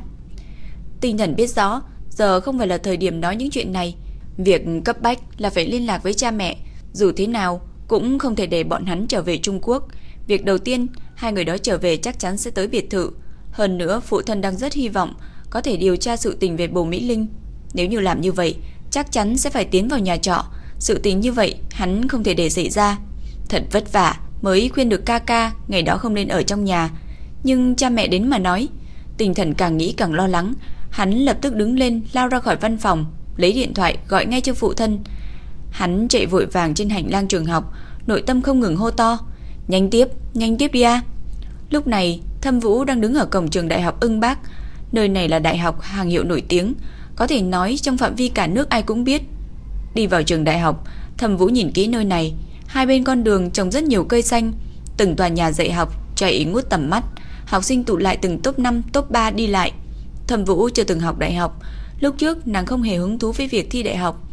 Tinh thần biết rõ, giờ không phải là thời điểm nói những chuyện này. Việc cấp bách là phải liên lạc với cha mẹ. Dù thế nào, cũng không thể để bọn hắn trở về Trung Quốc. Việc đầu tiên, hai người đó trở về chắc chắn sẽ tới biệt thự. Hơn nữa, phụ thân đang rất hy vọng có thể điều tra sự tình về Bồ Mỹ Linh. Nếu như làm như vậy, chắc chắn sẽ phải tiến vào nhà trọ. Sự tình như vậy, hắn không thể để xảy ra. Thật vất vả mới khuyên được ca ca ngày đó không nên ở trong nhà. Nhưng cha mẹ đến mà nói, tinh thần càng nghĩ càng lo lắng. Hắn lập tức đứng lên lao ra khỏi văn phòng, lấy điện thoại gọi ngay cho phụ thân. Hắn chạy vội vàng trên hành lang trường học, nội tâm không ngừng hô to. Nhanh tiếp, nhanh tiếp đi à. Lúc này, Thâm Vũ đang đứng ở cổng trường đại học Ưng Bác. Nơi này là đại học hàng hiệu nổi tiếng, có thể nói trong phạm vi cả nước ai cũng biết. Đi vào trường đại học, Thâm Vũ nhìn kỹ nơi này, hai bên con đường trồng rất nhiều cây xanh, từng tòa nhà dạy học chạy ngút tầm mắt, học sinh tụ lại từng top 5, top 3 đi lại. Thẩm Vũ chưa từng học đại học, lúc trước nàng không hề hứng thú với việc thi đại học,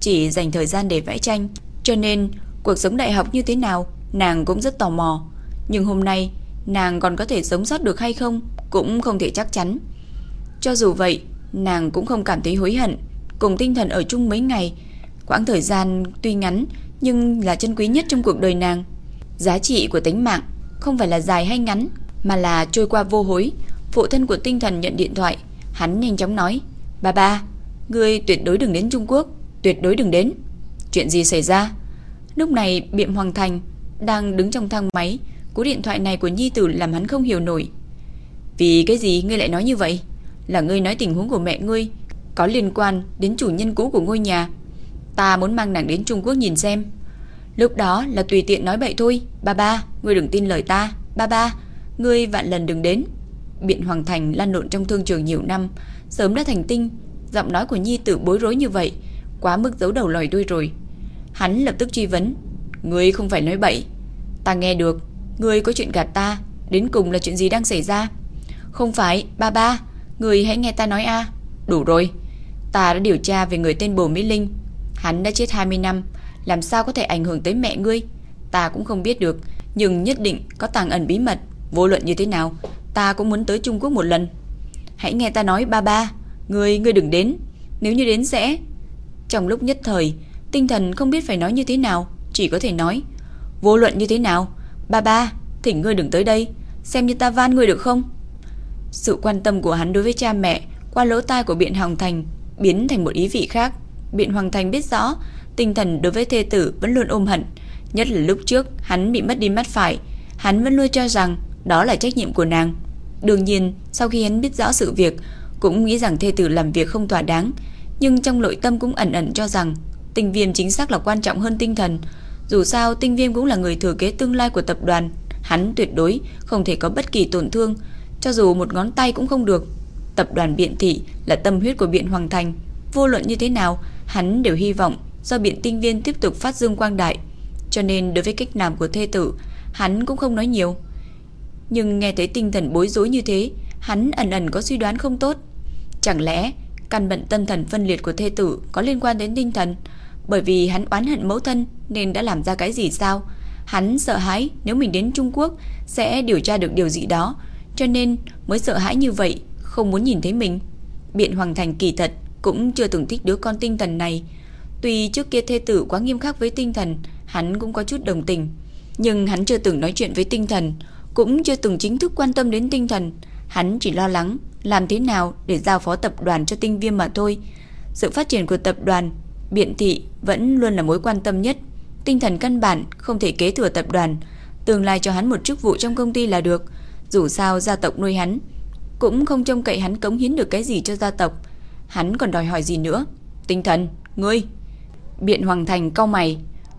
chỉ dành thời gian để vẽ tranh, cho nên cuộc sống đại học như thế nào, nàng cũng rất tò mò. Nhưng hôm nay, nàng còn có thể sống sót được hay không cũng không thể chắc chắn. Cho dù vậy, nàng cũng không cảm thấy hối hận, cùng tinh thần ở chung mấy ngày, quãng thời gian tuy ngắn nhưng là chân quý nhất trong cuộc đời nàng. Giá trị của tính mạng không phải là dài hay ngắn, mà là trôi qua vô hối. Phụ thân của tinh thần nhận điện thoại, hắn nhanh chóng nói: "Ba ba, ngươi tuyệt đối đừng đến Trung Quốc, tuyệt đối đừng đến." Chuyện gì xảy ra? Lúc này, Biệm Hoàng Thành đang đứng trong thang máy, Cú điện thoại này của Nhi Tử làm hắn không hiểu nổi. Vì cái gì ngươi lại nói như vậy? Là ngươi nói tình huống của mẹ ngươi có liên quan đến chủ nhân cũ của ngôi nhà. Ta muốn mang nàng đến Trung Quốc nhìn xem. Lúc đó là tùy tiện nói bậy thôi. Ba ba, ngươi đừng tin lời ta. Ba ba, ngươi vạn lần đừng đến. Biện Hoàng Thành lan lộn trong thương trường nhiều năm, sớm đã thành tinh. Giọng nói của Nhi tử bối rối như vậy, quá mức giấu đầu lòi đuôi rồi. Hắn lập tức truy vấn. Ngươi không phải nói bậy. Ta nghe được. Ngươi có chuyện gạt ta. Đến cùng là chuyện gì đang xảy ra? Không phải, ba ba. Ngươi hãy nghe ta nói a. Đủ rồi. Ta đã điều tra về người tên Bồ Mỹ Linh. Hắn đã chết 20 năm. Làm sao có thể ảnh hưởng tới mẹ ngươi? Ta cũng không biết được. Nhưng nhất định có tàng ẩn bí mật. Vô luận như thế nào, ta cũng muốn tới Trung Quốc một lần. Hãy nghe ta nói ba ba. Ngươi, ngươi đừng đến. Nếu như đến sẽ... Trong lúc nhất thời, tinh thần không biết phải nói như thế nào. Chỉ có thể nói. Vô luận như thế nào? Ba ba, thỉnh ngươi đừng tới đây. Xem như ta van ngươi được không? Sự quan tâm của hắn đối với cha mẹ qua lỗ tai của Biện hồng Thành biến thành một ý vị khác. Biện Hoàng Thành biết rõ tinh thần đối với thê tử vẫn luôn ôm hận, nhất là lúc trước hắn bị mất đi mắt phải, hắn vẫn luôn cho rằng đó là trách nhiệm của nàng. Đương nhiên, sau khi hắn biết rõ sự việc, cũng nghĩ rằng thê tử làm việc không thỏa đáng, nhưng trong nội tâm cũng ẩn ẩn cho rằng tinh viêm chính xác là quan trọng hơn tinh thần. Dù sao, tinh viêm cũng là người thừa kế tương lai của tập đoàn, hắn tuyệt đối không thể có bất kỳ tổn thương, cho dù một ngón tay cũng không được. Tập đoàn Biện Thị là tâm huyết của Biện Hoàng Thành, vô luận như thế nào, hắn đều hy vọng do Biện Tinh Viên tiếp tục phát dương quang đại. Cho nên đối với cách làm của thê tử, hắn cũng không nói nhiều. Nhưng nghe thấy tinh thần bối rối như thế, hắn ẩn ẩn có suy đoán không tốt. Chẳng lẽ căn bệnh tâm thần phân liệt của thê tử có liên quan đến tinh thần? Bởi vì hắn oán hận mẫu thân nên đã làm ra cái gì sao? Hắn sợ hãi nếu mình đến Trung Quốc sẽ điều tra được điều gì đó, cho nên mới sợ hãi như vậy, không muốn nhìn thấy mình. Biện Hoàng Thành kỳ thật cũng chưa từng thích đứa con tinh thần này. Tuy trước kia thê tử quá nghiêm khắc với tinh thần, hắn cũng có chút đồng tình. Nhưng hắn chưa từng nói chuyện với tinh thần, cũng chưa từng chính thức quan tâm đến tinh thần. Hắn chỉ lo lắng làm thế nào để giao phó tập đoàn cho tinh viêm mà thôi. Sự phát triển của tập đoàn, biện thị vẫn luôn là mối quan tâm nhất. Tinh thần căn bản không thể kế thừa tập đoàn, tương lai cho hắn một chức vụ trong công ty là được. Dù sao gia tộc nuôi hắn, cũng không trông cậy hắn cống hiến được cái gì cho gia tộc. Hắn còn đòi hỏi gì nữa? Tinh thần, ngươi. Biện Hoàng Thành cau mày,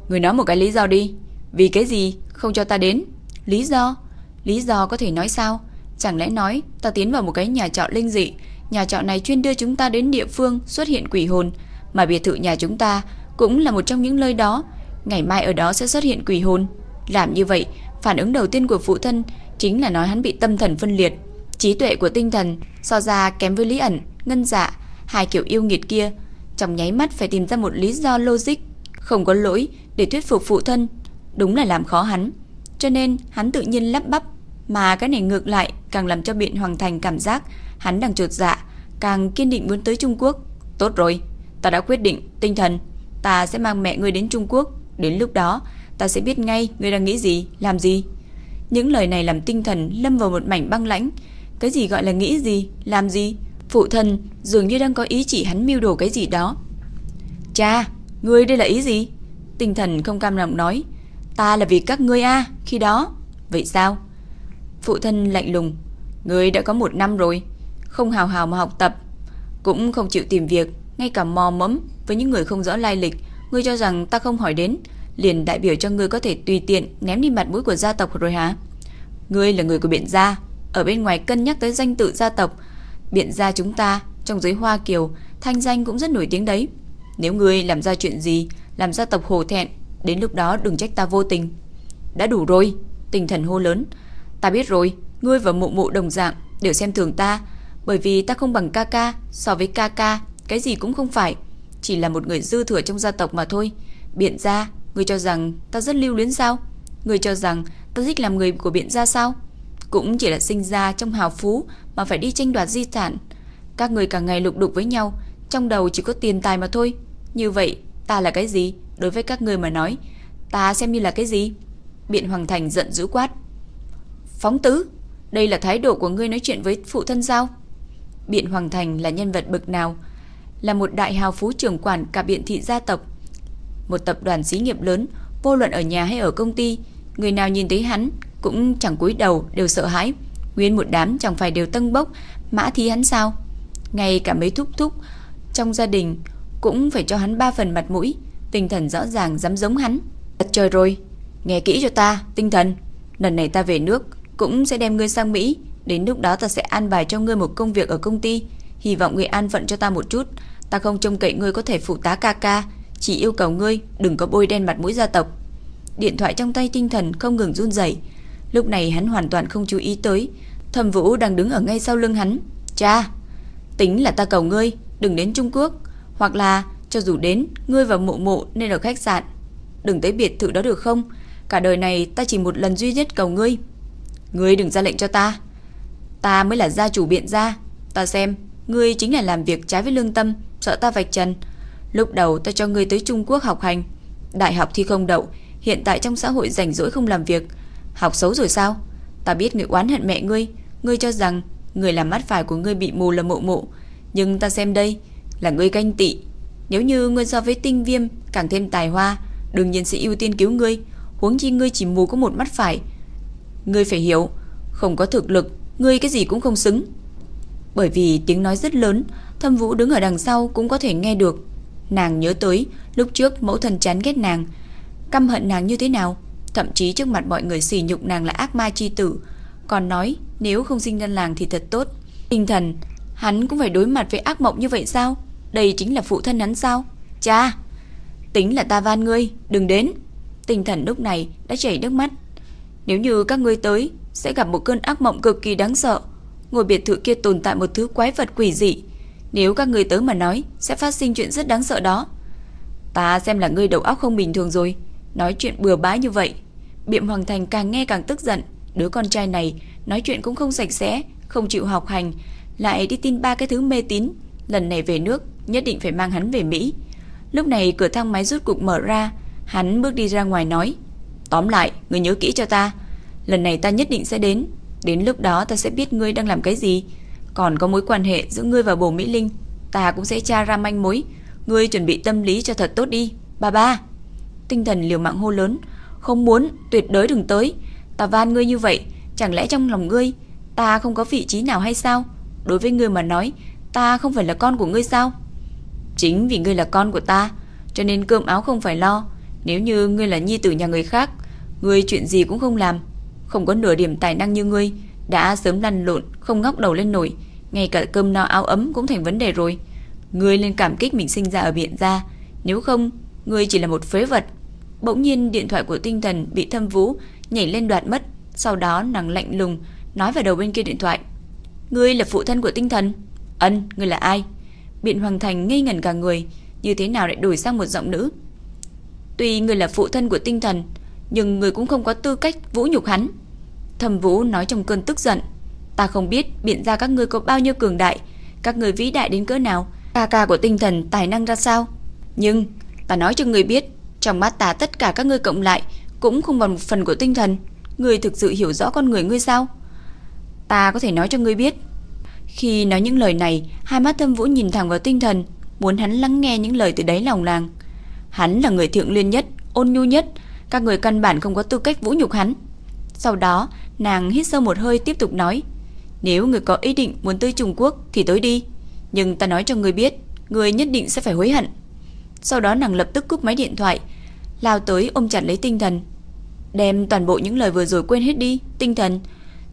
ngươi nói một cái lý do đi, vì cái gì không cho ta đến? Lý do? Lý do có thể nói sao? Chẳng lẽ nói ta tiến vào một cái nhà trọ linh dị, nhà trọ này chuyên đưa chúng ta đến địa phương xuất hiện quỷ hồn, mà biệt thự nhà chúng ta cũng là một trong những nơi đó, ngày mai ở đó sẽ xuất hiện quỷ hồn. Làm như vậy, phản ứng đầu tiên của phụ thân chính là nói hắn bị tâm thần phân liệt, trí tuệ của tinh thần so ra kém với Lý ẩn, ngân dạ, hai kiểu yêu nghiệt kia, trong nháy mắt phải tìm ra một lý do logic, không có lỗi để thuyết phục phụ thân, đúng là làm khó hắn. Cho nên hắn tự nhiên lắp bắp, mà cái này ngược lại càng làm cho Biện Hoàng Thành cảm giác hắn đang trột dạ, càng kiên định muốn tới Trung Quốc. Tốt rồi, ta đã quyết định, tinh thần, ta sẽ mang mẹ ngươi đến Trung Quốc, đến lúc đó ta sẽ biết ngay ngươi đang nghĩ gì, làm gì. Những lời này làm tinh thần lâm vào một mảnh băng lãnh, cái gì gọi là nghĩ gì, làm gì? Phụ thân dường như đang có ý chỉ hắn mưu đồ cái gì đó. Cha, ngươi đây là ý gì? Tinh thần không cam lòng nói. Ta là vì các ngươi a khi đó. Vậy sao? Phụ thân lạnh lùng. Ngươi đã có một năm rồi. Không hào hào mà học tập. Cũng không chịu tìm việc. Ngay cả mò mẫm với những người không rõ lai lịch. Ngươi cho rằng ta không hỏi đến. Liền đại biểu cho ngươi có thể tùy tiện ném đi mặt mũi của gia tộc rồi hả? Ngươi là người của biện gia. Ở bên ngoài cân nhắc tới danh tự gia tộc Biện gia chúng ta Trong giới Hoa Kiều, Thanh danh cũng rất nổi tiếng đấy. Nếu ngươi làm ra chuyện gì, Làm ra tộc hổ thẹn, Đến lúc đó đừng trách ta vô tình. Đã đủ rồi, Tinh thần hô lớn. Ta biết rồi, Ngươi và mụ mụ đồng dạng Đều xem thường ta, Bởi vì ta không bằng ca ca So với ca ca, Cái gì cũng không phải. Chỉ là một người dư thừa trong gia tộc mà thôi. Biện gia Ngươi cho rằng ta rất lưu luyến sao? Ngươi cho rằng ta thích làm người của biện gia sao? Cũng chỉ là sinh ra trong hào phú mà phải đi tranh đoạt di sản. Các người cả ngày lục đục với nhau, trong đầu chỉ có tiền tài mà thôi. Như vậy, ta là cái gì? Đối với các người mà nói, ta xem như là cái gì? Biện Hoàng Thành giận dữ quát. Phóng tứ, đây là thái độ của ngươi nói chuyện với phụ thân sao? Biện Hoàng Thành là nhân vật bực nào? Là một đại hào phú trưởng quản cả biện thị gia tộc. Một tập đoàn xí nghiệp lớn, vô luận ở nhà hay ở công ty, người nào nhìn thấy hắn cũng chẳng cúi đầu đều sợ hãi. Nguyên một đám chẳng phải đều tân bốc mã thí hắn sao? Ngay cả mấy thúc thúc trong gia đình cũng phải cho hắn ba phần mặt mũi, tinh thần rõ ràng dám giống hắn. Thật trời rồi, nghe kỹ cho ta, tinh thần, lần này ta về nước cũng sẽ đem ngươi sang Mỹ, đến lúc đó ta sẽ an bài cho ngươi một công việc ở công ty, hy vọng ngươi an phận cho ta một chút, ta không trông cậy ngươi có thể phụ tá ca ca, chỉ yêu cầu ngươi đừng có bôi đen mặt mũi gia tộc. Điện thoại trong tay tinh thần không ngừng run rẩy. Lúc này hắn hoàn toàn không chú ý tới, Thẩm Vũ đang đứng ở ngay sau lưng hắn. "Cha, tính là ta cầu ngươi đừng đến Trung Quốc, hoặc là cho dù đến, ngươi và Mộ Mộ nên ở khách sạn, đừng tới biệt thự đó được không? Cả đời này ta chỉ một lần duy nhất cầu ngươi. Ngươi đừng ra lệnh cho ta. Ta mới là gia chủ biện gia, ta xem ngươi chính là làm việc trái với lương tâm, sợ ta vạch trần. Lúc đầu ta cho ngươi tới Trung Quốc học hành, đại học thì không đậu, hiện tại trong xã hội rảnh rỗi không làm việc, học xấu rồi sao? Ta biết ngươi oán hận mẹ ngươi, ngươi cho rằng người làm mắt phải của ngươi bị mù là mộ mụ, nhưng ta xem đây là ngươi ganh tị. Nếu như ngươi so với tinh viêm càng thêm tài hoa, đương nhiên sẽ ưu tiên cứu ngươi, huống chi ngươi chỉ mù có một mắt phải. Ngươi phải hiểu, không có thực lực, ngươi cái gì cũng không xứng. Bởi vì tiếng nói rất lớn, Thâm Vũ đứng ở đằng sau cũng có thể nghe được. Nàng nhớ tới lúc trước mẫu thần chán ghét nàng, căm hận nàng như thế nào, thậm chí trước mặt mọi người sỉ nhục nàng là ác ma chi tử, còn nói nếu không sinh nhân làng thì thật tốt. Tinh thần, hắn cũng phải đối mặt với ác mộng như vậy sao? Đây chính là phụ thân hắn sao? Cha, tính là ta van ngươi, đừng đến. Tinh thần lúc này đã chảy nước mắt. Nếu như các ngươi tới, sẽ gặp một cơn ác mộng cực kỳ đáng sợ. Ngôi biệt thự kia tồn tại một thứ quái vật quỷ dị. Nếu các ngươi tới mà nói, sẽ phát sinh chuyện rất đáng sợ đó. Ta xem là ngươi đầu óc không bình thường rồi. Nói chuyện bừa bãi như vậy. Biệm Hoàng Thành càng nghe càng tức giận. Đứa con trai này nói chuyện cũng không sạch sẽ, không chịu học hành, lại đi tin ba cái thứ mê tín. Lần này về nước, nhất định phải mang hắn về Mỹ. Lúc này cửa thang máy rút cục mở ra, hắn bước đi ra ngoài nói: "Tóm lại, ngươi nhớ kỹ cho ta, lần này ta nhất định sẽ đến, đến lúc đó ta sẽ biết ngươi đang làm cái gì, còn có mối quan hệ giữa ngươi và Bồ Mỹ Linh, ta cũng sẽ tra ra manh mối, ngươi chuẩn bị tâm lý cho thật tốt đi, ba ba." Tinh thần liều mạng hô lớn, "Không muốn, tuyệt đối đừng tới." Ta van ngươi như vậy, chẳng lẽ trong lòng ngươi ta không có vị trí nào hay sao? Đối với ngươi mà nói, ta không phải là con của ngươi sao? Chính vì ngươi là con của ta, cho nên cơm áo không phải lo. Nếu như ngươi là nhi tử nhà người khác, ngươi chuyện gì cũng không làm, không có nửa điểm tài năng như ngươi, đã sớm lăn lộn, không ngóc đầu lên nổi, ngay cả cơm no áo ấm cũng thành vấn đề rồi. Ngươi nên cảm kích mình sinh ra ở biển ra nếu không, ngươi chỉ là một phế vật. Bỗng nhiên điện thoại của tinh thần bị thâm vũ nhảy lên đoạt mất, sau đó nàng lạnh lùng nói vào đầu bên kia điện thoại. Ngươi là phụ thân của tinh thần? Ân, ngươi là ai? Biện Hoàng Thành ngây ngẩn cả người, như thế nào lại đổi sang một giọng nữ? Tuy ngươi là phụ thân của tinh thần, nhưng ngươi cũng không có tư cách vũ nhục hắn. Thẩm Vũ nói trong cơn tức giận, ta không biết biện ra các ngươi có bao nhiêu cường đại, các ngươi vĩ đại đến cỡ nào, ca ca của tinh thần tài năng ra sao. Nhưng ta nói cho ngươi biết, trong mắt ta tất cả các ngươi cộng lại cũng không bằng một phần của tinh thần. Ngươi thực sự hiểu rõ con người ngươi sao? Ta có thể nói cho ngươi biết. Khi nói những lời này, hai mắt Thâm Vũ nhìn thẳng vào tinh thần, muốn hắn lắng nghe những lời từ đáy lòng nàng. Hắn là người thượng liên nhất, ôn nhu nhất, các người căn bản không có tư cách vũ nhục hắn. Sau đó, nàng hít sâu một hơi tiếp tục nói, nếu người có ý định muốn tới Trung Quốc thì tới đi, nhưng ta nói cho người biết, người nhất định sẽ phải hối hận. Sau đó nàng lập tức cúp máy điện thoại, lao tới ôm chặt lấy tinh thần, Đem toàn bộ những lời vừa rồi quên hết đi Tinh thần.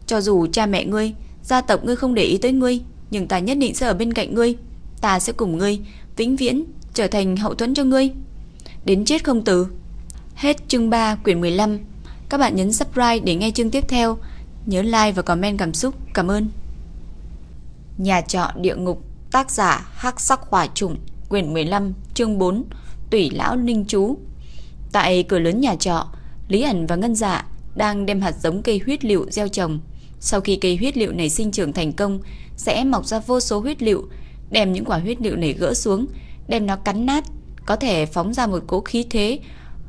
Cho dù cha mẹ ngươi Gia tộc ngươi không để ý tới ngươi Nhưng ta nhất định sẽ ở bên cạnh ngươi. Ta sẽ cùng ngươi Vĩnh viễn Trở thành hậu thuẫn cho ngươi. Đến chết không từ. Hết chương 3 quyển 15 Các bạn nhấn subscribe để nghe chương tiếp theo. Nhớ like và comment cảm xúc. Cảm ơn. Nhà trọ địa ngục Tác giả Hắc Sắc Hỏa Trùng Quyển 15 chương 4 Tủy Lão Ninh Chú. Tại cửa lớn nhà trọ Lý ẩn và Ngân Dạ đang đem hạt giống cây huyết liệu gieo trồng. Sau khi cây huyết liệu này sinh trưởng thành công, sẽ mọc ra vô số huyết liệu, đem những quả huyết liệu này gỡ xuống, đem nó cắn nát, có thể phóng ra một cỗ khí thế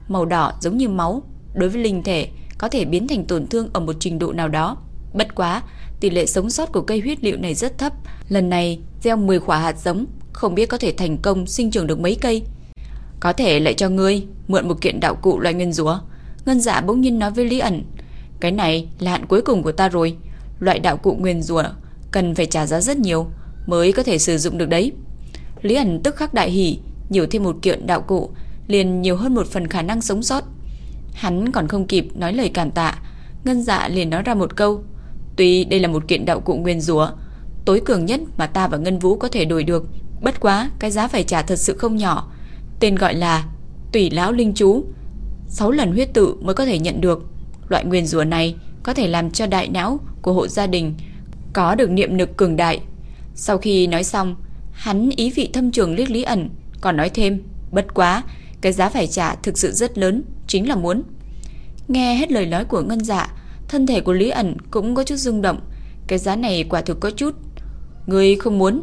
màu đỏ giống như máu, đối với linh thể có thể biến thành tổn thương ở một trình độ nào đó. Bất quá, tỷ lệ sống sót của cây huyết liệu này rất thấp, lần này gieo 10 quả hạt giống, không biết có thể thành công sinh trưởng được mấy cây. Có thể lại cho ngươi mượn một kiện đạo cụ loại nguyên rúa. Ngân dạ bỗng nhiên nói với Lý ẩn Cái này là hạn cuối cùng của ta rồi Loại đạo cụ nguyên rùa Cần phải trả giá rất nhiều Mới có thể sử dụng được đấy Lý ẩn tức khắc đại hỉ nhiều thêm một kiện đạo cụ, liền nhiều hơn một phần khả năng sống sót. Hắn còn không kịp nói lời cảm tạ, Ngân Dạ liền nói ra một câu, tuy đây là một kiện đạo cụ nguyên rủa, tối cường nhất mà ta và Ngân Vũ có thể đổi được, bất quá cái giá phải trả thật sự không nhỏ. Tên gọi là Tùy lão linh chú, 6 lần huyết tự mới có thể nhận được. Loại nguyên rủa này có thể làm cho đại não của hộ gia đình có được niệm lực cường đại. Sau khi nói xong, hắn ý vị thâm trường liếc Lý ẩn, còn nói thêm, bất quá, cái giá phải trả thực sự rất lớn, chính là muốn. Nghe hết lời nói của Ngân Dạ, thân thể của Lý ẩn cũng có chút rung động, cái giá này quả thực có chút. Ngươi không muốn,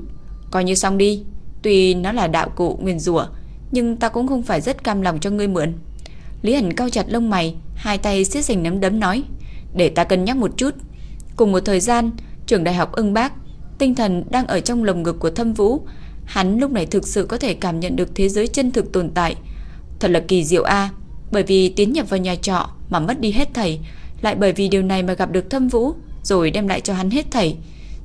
coi như xong đi, tuy nó là đạo cụ nguyên rủa, nhưng ta cũng không phải rất cam lòng cho ngươi mượn. Lý Hẳn cao chặt lông mày, hai tay siết thành nắm đấm nói, để ta cân nhắc một chút. Cùng một thời gian, trường đại học ưng bác, tinh thần đang ở trong lồng ngực của thâm vũ. Hắn lúc này thực sự có thể cảm nhận được thế giới chân thực tồn tại. Thật là kỳ diệu a bởi vì tiến nhập vào nhà trọ mà mất đi hết thảy, lại bởi vì điều này mà gặp được thâm vũ, rồi đem lại cho hắn hết thảy.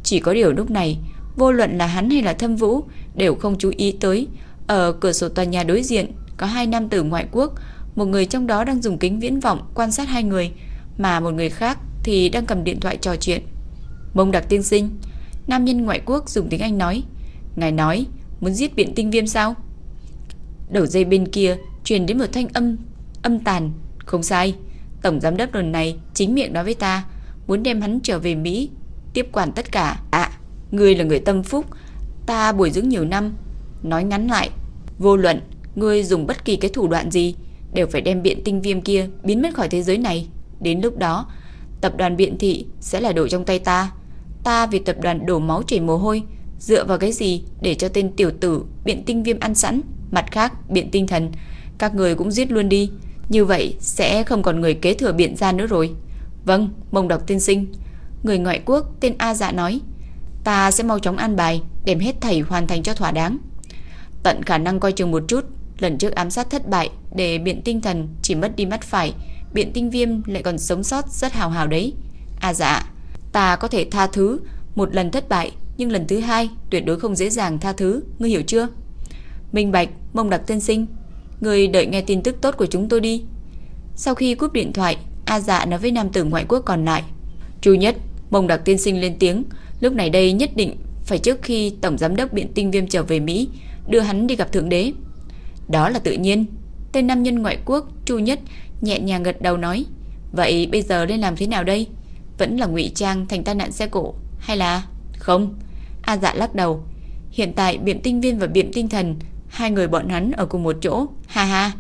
Chỉ có điều lúc này, vô luận là hắn hay là thâm vũ, đều không chú ý tới. Ở cửa sổ tòa nhà đối diện, có hai nam tử ngoại quốc, một người trong đó đang dùng kính viễn vọng quan sát hai người, mà một người khác thì đang cầm điện thoại trò chuyện. Mông đặc tiên sinh, nam nhân ngoại quốc dùng tiếng Anh nói. Ngài nói, muốn giết biện tinh viêm sao? Đầu dây bên kia truyền đến một thanh âm âm tàn. Không sai, tổng giám đốc lần này chính miệng nói với ta, muốn đem hắn trở về Mỹ, tiếp quản tất cả. À, ngươi là người tâm phúc, ta bồi dưỡng nhiều năm. Nói ngắn lại, vô luận, ngươi dùng bất kỳ cái thủ đoạn gì, đều phải đem biện tinh viêm kia biến mất khỏi thế giới này. Đến lúc đó, tập đoàn biện thị sẽ là đổ trong tay ta. Ta vì tập đoàn đổ máu chảy mồ hôi, dựa vào cái gì để cho tên tiểu tử biện tinh viêm ăn sẵn, mặt khác biện tinh thần, các người cũng giết luôn đi. Như vậy sẽ không còn người kế thừa biện ra nữa rồi. Vâng, mông độc tiên sinh. Người ngoại quốc tên A dạ nói, ta sẽ mau chóng an bài, đem hết thảy hoàn thành cho thỏa đáng. Tận khả năng coi chừng một chút, lần trước ám sát thất bại để biện tinh thần chỉ mất đi mắt phải, biện tinh viêm lại còn sống sót rất hào hào đấy. À dạ, ta có thể tha thứ một lần thất bại, nhưng lần thứ hai tuyệt đối không dễ dàng tha thứ, ngươi hiểu chưa? Minh Bạch, mông đặc tiên sinh, người đợi nghe tin tức tốt của chúng tôi đi. Sau khi cúp điện thoại, A dạ nói với nam tử ngoại quốc còn lại. chú nhất, mông đặc tiên sinh lên tiếng, lúc này đây nhất định phải trước khi tổng giám đốc biện tinh viêm trở về Mỹ, đưa hắn đi gặp thượng đế. Đó là tự nhiên. Tên nam nhân ngoại quốc, Chu nhất, nhẹ nhàng gật đầu nói. Vậy bây giờ nên làm thế nào đây? Vẫn là ngụy trang thành tai nạn xe cộ hay là không? A Dạ lắc đầu. Hiện tại biện Tinh Viên và biện Tinh Thần, hai người bọn hắn ở cùng một chỗ. Ha ha,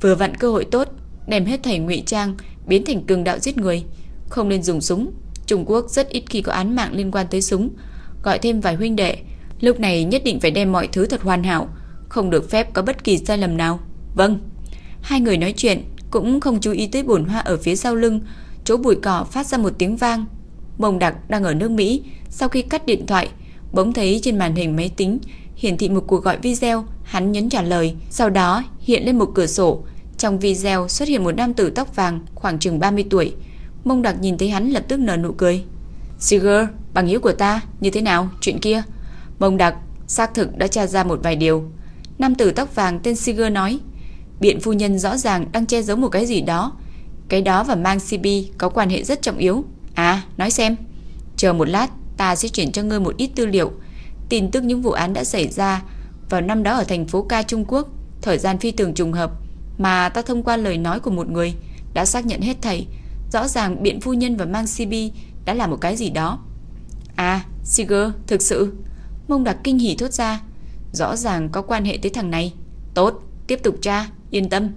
vừa vặn cơ hội tốt, đem hết thảy ngụy trang biến thành cường đạo giết người, không nên dùng súng. Trung Quốc rất ít khi có án mạng liên quan tới súng, gọi thêm vài huynh đệ, lúc này nhất định phải đem mọi thứ thật hoàn hảo, không được phép có bất kỳ sai lầm nào. Vâng. Hai người nói chuyện, cũng không chú ý tới bồn hoa ở phía sau lưng, chỗ bụi cỏ phát ra một tiếng vang. Mông Đặc đang ở nước Mỹ, sau khi cắt điện thoại, bỗng thấy trên màn hình máy tính hiển thị một cuộc gọi video, hắn nhấn trả lời, sau đó hiện lên một cửa sổ, trong video xuất hiện một nam tử tóc vàng khoảng chừng 30 tuổi. Mông Đặc nhìn thấy hắn lập tức nở nụ cười. Siger, bằng hữu của ta, như thế nào, chuyện kia? Mông Đặc xác thực đã tra ra một vài điều. Nam tử tóc vàng tên Siger nói, Biện phu nhân rõ ràng đang che giấu một cái gì đó. Cái đó và Mang CB có quan hệ rất trọng yếu. À, nói xem. Chờ một lát, ta sẽ chuyển cho ngươi một ít tư liệu. Tin tức những vụ án đã xảy ra vào năm đó ở thành phố Ca Trung Quốc, thời gian phi thường trùng hợp, mà ta thông qua lời nói của một người đã xác nhận hết thảy. Rõ ràng biện phu nhân và Mang CB đã làm một cái gì đó. À, Siger, thực sự. Mông đặc kinh hỉ thốt ra. Rõ ràng có quan hệ tới thằng này. Tốt, tiếp tục tra. Yên tâm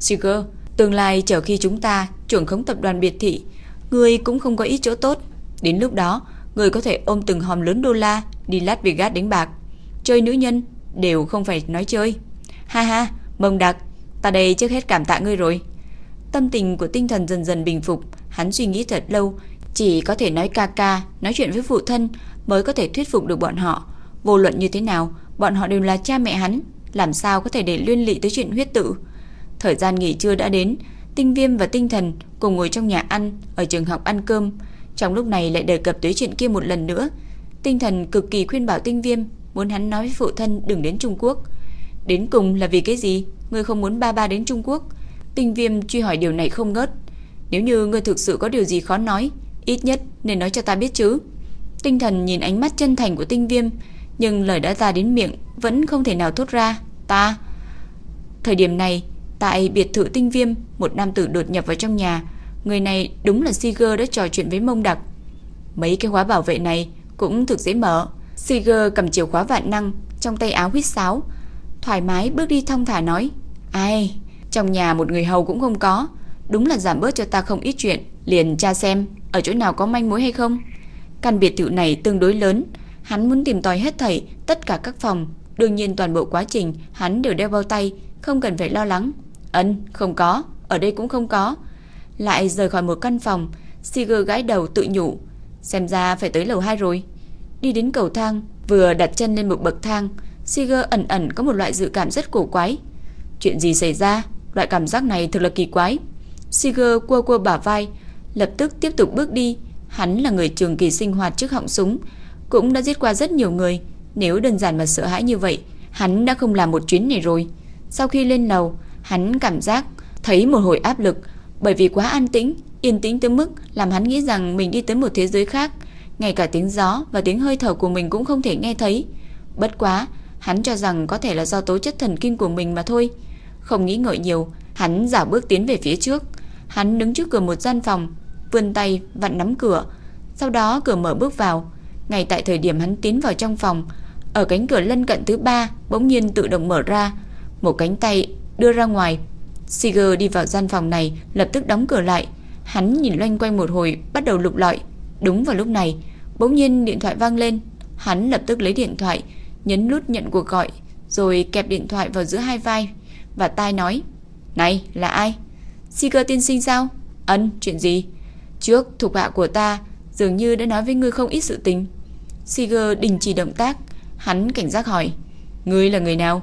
Sugar Tương lai chờ khi chúng ta trưởng khống tập đoàn biệt thị Người cũng không có ít chỗ tốt Đến lúc đó Người có thể ôm từng hòm lớn đô la Đi Las Vegas đánh bạc Chơi nữ nhân Đều không phải nói chơi Ha ha Mông đặc Ta đây trước hết cảm tạ ngươi rồi Tâm tình của tinh thần dần dần bình phục Hắn suy nghĩ thật lâu Chỉ có thể nói ca ca Nói chuyện với phụ thân Mới có thể thuyết phục được bọn họ Vô luận như thế nào Bọn họ đều là cha mẹ hắn làm sao có thể để liên lụy tới chuyện huyết tự. Thời gian nghỉ trưa đã đến, Tinh Viêm và Tinh Thần cùng ngồi trong nhà ăn ở trường học ăn cơm, trong lúc này lại đề cập tới chuyện kia một lần nữa. Tinh Thần cực kỳ khuyên bảo Tinh Viêm muốn hắn nói với phụ thân đừng đến Trung Quốc. Đến cùng là vì cái gì? Ngươi không muốn ba ba đến Trung Quốc? Tinh viêm truy hỏi điều này không ngớt. Nếu như ngươi thực sự có điều gì khó nói, ít nhất nên nói cho ta biết chứ. Tinh thần nhìn ánh mắt chân thành của tinh viêm, nhưng lời đã ra đến miệng vẫn không thể nào thốt ra. Ta... Thời điểm này, tại biệt thự tinh viêm, một nam tử đột nhập vào trong nhà. Người này đúng là Siger đã trò chuyện với mông đặc. Mấy cái khóa bảo vệ này cũng thực dễ mở. Siger cầm chìa khóa vạn năng, trong tay áo huyết sáo. Thoải mái bước đi thong thả nói. Ai, trong nhà một người hầu cũng không có. Đúng là giảm bớt cho ta không ít chuyện. Liền tra xem, ở chỗ nào có manh mối hay không. Căn biệt thự này tương đối lớn. Hắn muốn tìm tòi hết thảy, tất cả các phòng. Đương nhiên toàn bộ quá trình hắn đều đeo bao tay, không cần phải lo lắng. Ân, không có, ở đây cũng không có. Lại rời khỏi một căn phòng, Siger gãi đầu tự nhủ, xem ra phải tới lầu 2 rồi. Đi đến cầu thang, vừa đặt chân lên một bậc thang, Siger ẩn ẩn có một loại dự cảm rất cổ quái. Chuyện gì xảy ra? Loại cảm giác này thật là kỳ quái. Siger cua cua bả vai, lập tức tiếp tục bước đi. Hắn là người trường kỳ sinh hoạt trước họng súng, cũng đã giết qua rất nhiều người. Nếu đơn giản mà sợ hãi như vậy, hắn đã không làm một chuyến này rồi. Sau khi lên lầu, hắn cảm giác thấy một hồi áp lực, bởi vì quá an tĩnh, yên tĩnh tới mức làm hắn nghĩ rằng mình đi tới một thế giới khác, ngay cả tiếng gió và tiếng hơi thở của mình cũng không thể nghe thấy. Bất quá, hắn cho rằng có thể là do tố chất thần kinh của mình mà thôi. Không nghĩ ngợi nhiều, hắn giả bước tiến về phía trước. Hắn đứng trước cửa một gian phòng, vươn tay vặn nắm cửa, sau đó cửa mở bước vào. Ngay tại thời điểm hắn tiến vào trong phòng, ở cánh cửa lân cận thứ ba bỗng nhiên tự động mở ra, một cánh tay đưa ra ngoài. Siger đi vào gian phòng này, lập tức đóng cửa lại. Hắn nhìn loanh quanh một hồi, bắt đầu lục lọi. Đúng vào lúc này, bỗng nhiên điện thoại vang lên. Hắn lập tức lấy điện thoại, nhấn nút nhận cuộc gọi, rồi kẹp điện thoại vào giữa hai vai và tai nói: "Này, là ai?" "Siger tiên sinh sao?" "Ân, chuyện gì?" "Trước thuộc hạ của ta dường như đã nói với ngươi không ít sự tình." Siger đình chỉ động tác, hắn cảnh giác hỏi: "Ngươi là người nào?"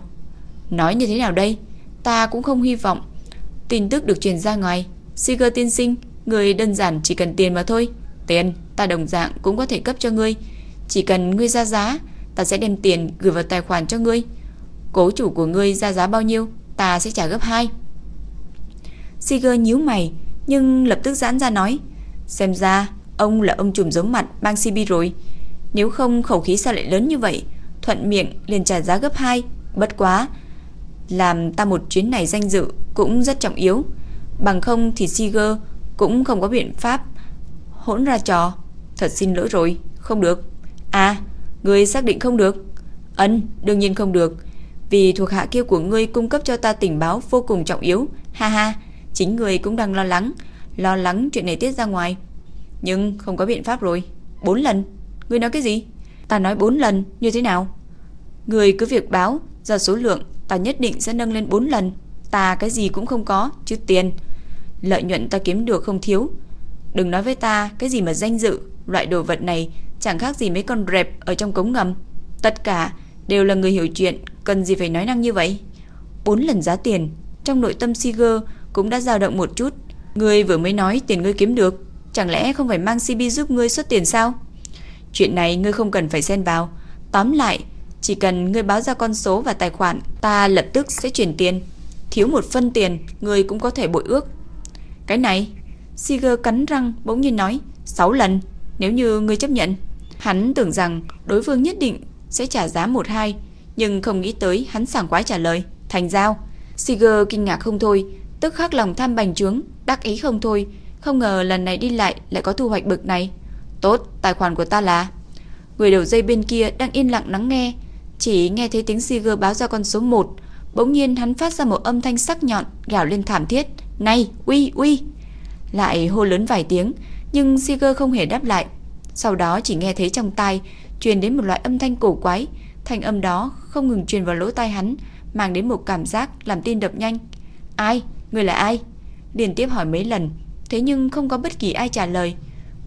"Nói như thế nào đây? Ta cũng không hy vọng tin tức được truyền ra ngoài. Siger tiên sinh, người đơn giản chỉ cần tiền mà thôi. Tiền, ta đồng dạng cũng có thể cấp cho ngươi. Chỉ cần ngươi ra giá, ta sẽ đem tiền gửi vào tài khoản cho ngươi. Cố chủ của ngươi ra giá bao nhiêu, ta sẽ trả gấp 2. Siger nhíu mày, nhưng lập tức giãn ra nói, xem ra ông là ông trùm giống mặt bang CB rồi. Nếu không khẩu khí sao lại lớn như vậy, thuận miệng liền trả giá gấp 2, bất quá làm ta một chuyến này danh dự cũng rất trọng yếu. Bằng không thì Siger cũng không có biện pháp hỗn ra trò. Thật xin lỗi rồi, không được. À, ngươi xác định không được. Ấn, đương nhiên không được. Vì thuộc hạ kia của ngươi cung cấp cho ta tình báo vô cùng trọng yếu. Ha ha, chính ngươi cũng đang lo lắng. Lo lắng chuyện này tiết ra ngoài. Nhưng không có biện pháp rồi. Bốn lần. Ngươi nói cái gì? Ta nói bốn lần, như thế nào? Ngươi cứ việc báo ra số lượng ta nhất định sẽ nâng lên 4 lần. Ta cái gì cũng không có, chứ tiền. Lợi nhuận ta kiếm được không thiếu. Đừng nói với ta cái gì mà danh dự, loại đồ vật này chẳng khác gì mấy con rệp ở trong cống ngầm. Tất cả đều là người hiểu chuyện, cần gì phải nói năng như vậy. 4 lần giá tiền, trong nội tâm Siger cũng đã dao động một chút. Ngươi vừa mới nói tiền ngươi kiếm được, chẳng lẽ không phải mang CB giúp ngươi xuất tiền sao? Chuyện này ngươi không cần phải xen vào. Tóm lại, chỉ cần ngươi báo ra con số và tài khoản, ta lập tức sẽ chuyển tiền. Thiếu một phân tiền, ngươi cũng có thể bội ước. Cái này, Siger cắn răng bỗng nhiên nói, 6 lần, nếu như ngươi chấp nhận. Hắn tưởng rằng đối phương nhất định sẽ trả giá 1-2, nhưng không nghĩ tới hắn sảng quái trả lời, thành giao. Siger kinh ngạc không thôi, tức khắc lòng tham bành trướng, đắc ý không thôi, không ngờ lần này đi lại lại có thu hoạch bực này. Tốt, tài khoản của ta là... Người đầu dây bên kia đang yên lặng lắng nghe, chỉ nghe thấy tiếng Siger báo ra con số 1 Bỗng nhiên hắn phát ra một âm thanh sắc nhọn Gào lên thảm thiết. Này uy uy! Lại hô lớn vài tiếng Nhưng Siger không hề đáp lại. Sau đó chỉ nghe thấy trong tai Truyền đến một loại âm thanh cổ quái. Thanh âm đó không ngừng truyền vào lỗ tai hắn Mang đến một cảm giác làm tim đập nhanh. Ai? Người là ai? Liên tiếp hỏi mấy lần Thế nhưng không có bất kỳ ai trả lời.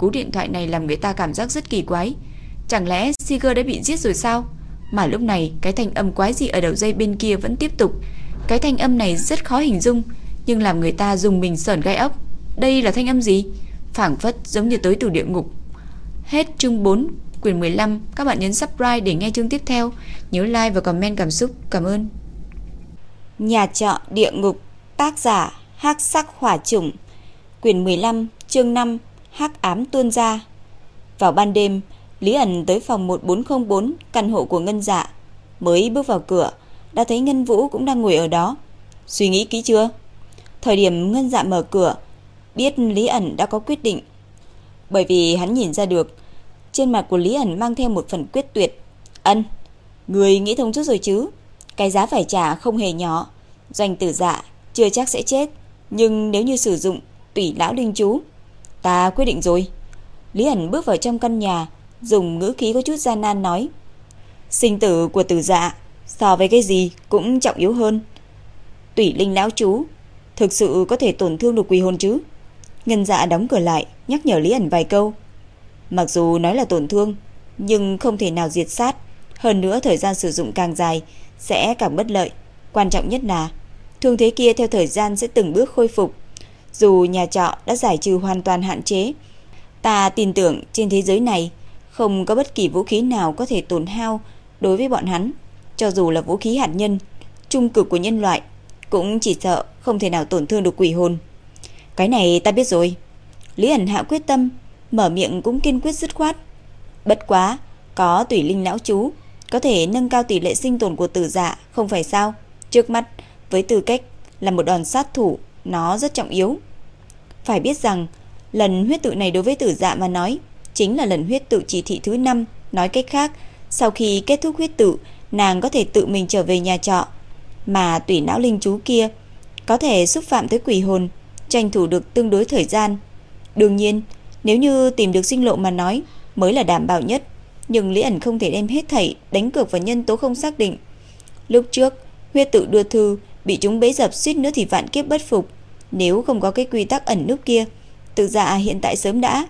Cú điện thoại này làm người ta cảm giác rất kỳ quái. Chẳng lẽ Siger đã bị giết rồi sao? Mà lúc này cái thanh âm quái gì ở đầu dây bên kia vẫn tiếp tục. Cái thanh âm này rất khó hình dung Nhưng làm người ta dùng mình sởn gai ốc. Đây là thanh âm gì? Phảng phất giống như tới từ địa ngục. Hết chương 4 quyển 15 Các bạn nhấn subscribe để nghe chương tiếp theo. Nhớ like và comment cảm xúc. Cảm ơn. Nhà trọ địa ngục, tác giả Hắc Sắc Hỏa Chủng, quyển 15, chương 5, Hắc ám tuôn ra. Vào ban đêm, Lý ẩn tới phòng 1404, căn hộ của Ngân Dạ, mới bước vào cửa, đã thấy Ngân Vũ cũng đang ngồi ở đó. Suy nghĩ kỹ chưa? Thời điểm Ngân Dạ mở cửa, biết Lý ẩn đã có quyết định. Bởi vì hắn nhìn ra được, trên mặt của Lý ẩn mang theo một phần quyết tuyệt. Ân, người nghĩ thông suốt rồi chứ? Cái giá phải trả không hề nhỏ Doanh tử dạ chưa chắc sẽ chết Nhưng nếu như sử dụng tùy lão đinh chú Ta quyết định rồi. Lý ẩn bước vào trong căn nhà, Dùng ngữ khí có chút gian nan nói. Sinh tử của tử dạ So với cái gì cũng trọng yếu hơn. Tủy linh lão chú, Thực sự có thể tổn thương được quỷ hồn chứ? Ngân dạ đóng cửa lại, Nhắc nhở Lý ẩn vài câu. Mặc dù nói là tổn thương, Nhưng không thể nào diệt sát. Hơn nữa thời gian sử dụng càng dài, sẽ càng bất lợi. Quan trọng nhất là, thương thế kia theo thời gian sẽ từng bước khôi phục. Dù nhà trọ đã giải trừ hoàn toàn hạn chế, ta tin tưởng trên thế giới này không có bất kỳ vũ khí nào có thể tổn hao đối với bọn hắn, cho dù là vũ khí hạt nhân, trung cực của nhân loại, cũng chỉ sợ không thể nào tổn thương được quỷ hồn. Cái này ta biết rồi. Lý ẩn hạ quyết tâm, mở miệng cũng kiên quyết dứt khoát. Bất quá, có tùy linh lão chú, có thể nâng cao tỷ lệ sinh tồn của tử dạ, không phải sao? Trước mắt, với tư cách là một đòn sát thủ, nó rất trọng yếu. Phải biết rằng, lần huyết tự này đối với tử dạ mà nói, chính là lần huyết tự chỉ thị thứ 5, nói cách khác, sau khi kết thúc huyết tự, nàng có thể tự mình trở về nhà trọ, mà tùy não linh chú kia có thể xúc phạm tới quỷ hồn, tranh thủ được tương đối thời gian. Đương nhiên, nếu như tìm được sinh lộ mà nói, mới là đảm bảo nhất nhưng Lý ẩn không thể đem hết thảy đánh cược vào nhân tố không xác định. Lúc trước, huyết tự đưa thư bị chúng bế dập suýt nữa thì vạn kiếp bất phục. Nếu không có cái quy tắc ẩn núp kia, tự dạ hiện tại sớm đã.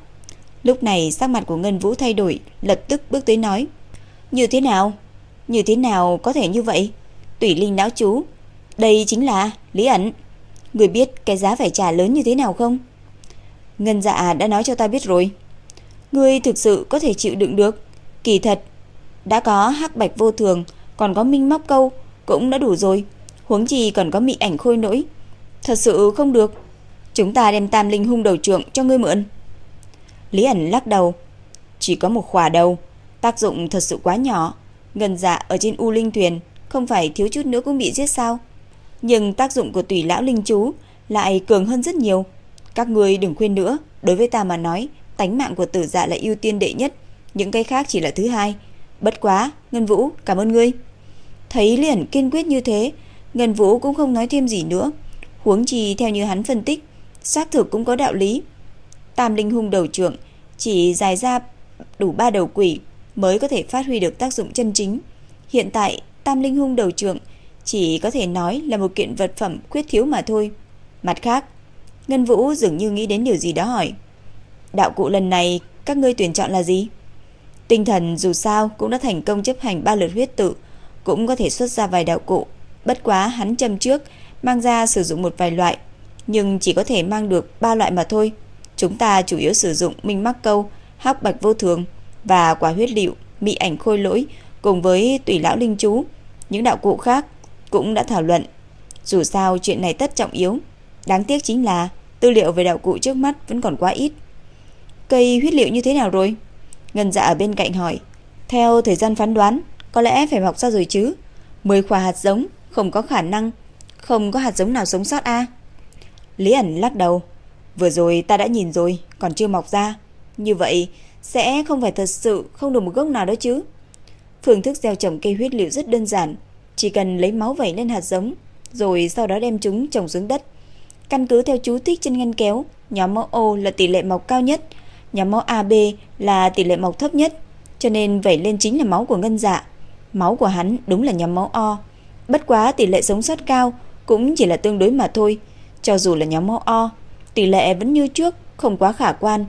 Lúc này sắc mặt của Ngân Vũ thay đổi, lập tức bước tới nói: "Như thế nào? Như thế nào có thể như vậy? Tủy linh đáo chú, đây chính là Lý ẩn. Người biết cái giá phải trả lớn như thế nào không?" Ngân Dạ đã nói cho ta biết rồi. Ngươi thực sự có thể chịu đựng được? Kỳ thật, đã có hắc bạch vô thường, còn có minh móc câu, cũng đã đủ rồi. Huống chi còn có mị ảnh khôi nỗi. Thật sự không được. Chúng ta đem tam linh hung đầu trượng cho ngươi mượn. Lý ẩn lắc đầu. Chỉ có một khỏa đầu, tác dụng thật sự quá nhỏ. Ngân dạ ở trên u linh thuyền, không phải thiếu chút nữa cũng bị giết sao. Nhưng tác dụng của tùy lão linh chú lại cường hơn rất nhiều. Các ngươi đừng khuyên nữa, đối với ta mà nói, tánh mạng của tử dạ là ưu tiên đệ nhất những cái khác chỉ là thứ hai. Bất quá, Ngân Vũ, cảm ơn ngươi. Thấy liền kiên quyết như thế, Ngân Vũ cũng không nói thêm gì nữa. Huống chi theo như hắn phân tích, xác thực cũng có đạo lý. Tam linh hung đầu trưởng chỉ dài ra đủ ba đầu quỷ mới có thể phát huy được tác dụng chân chính. Hiện tại, Tam linh hung đầu trưởng chỉ có thể nói là một kiện vật phẩm khuyết thiếu mà thôi. Mặt khác, Ngân Vũ dường như nghĩ đến điều gì đó hỏi. Đạo cụ lần này các ngươi tuyển chọn là gì? Tinh thần dù sao cũng đã thành công chấp hành ba lượt huyết tự, cũng có thể xuất ra vài đạo cụ. Bất quá hắn châm trước, mang ra sử dụng một vài loại, nhưng chỉ có thể mang được ba loại mà thôi. Chúng ta chủ yếu sử dụng minh mắc câu, hắc bạch vô thường và quả huyết liệu, mị ảnh khôi lỗi cùng với tùy lão linh chú. Những đạo cụ khác cũng đã thảo luận. Dù sao chuyện này tất trọng yếu. Đáng tiếc chính là tư liệu về đạo cụ trước mắt vẫn còn quá ít. Cây huyết liệu như thế nào rồi? Ngân dạ ở bên cạnh hỏi Theo thời gian phán đoán Có lẽ phải mọc ra rồi chứ Mười quả hạt giống không có khả năng. Không có hạt giống nào sống sót a Lý ẩn lắc đầu. Vừa rồi ta đã nhìn rồi Còn chưa mọc ra. Như vậy sẽ không phải thật sự không được một gốc nào đó chứ? Phương thức gieo trồng cây huyết liệu rất đơn giản. Chỉ cần lấy máu vẩy lên hạt giống Rồi sau đó đem chúng trồng xuống đất. Căn cứ theo chú thích trên ngăn kéo Nhóm máu O là tỷ lệ mọc cao nhất Nhóm máu AB là tỷ lệ mọc thấp nhất, cho nên vẩy lên chính là máu của ngân dạ. Máu của hắn đúng là nhóm máu O. Bất quá tỷ lệ sống sót cao cũng chỉ là tương đối mà thôi. Cho dù là nhóm máu O, tỷ lệ vẫn như trước, không quá khả quan.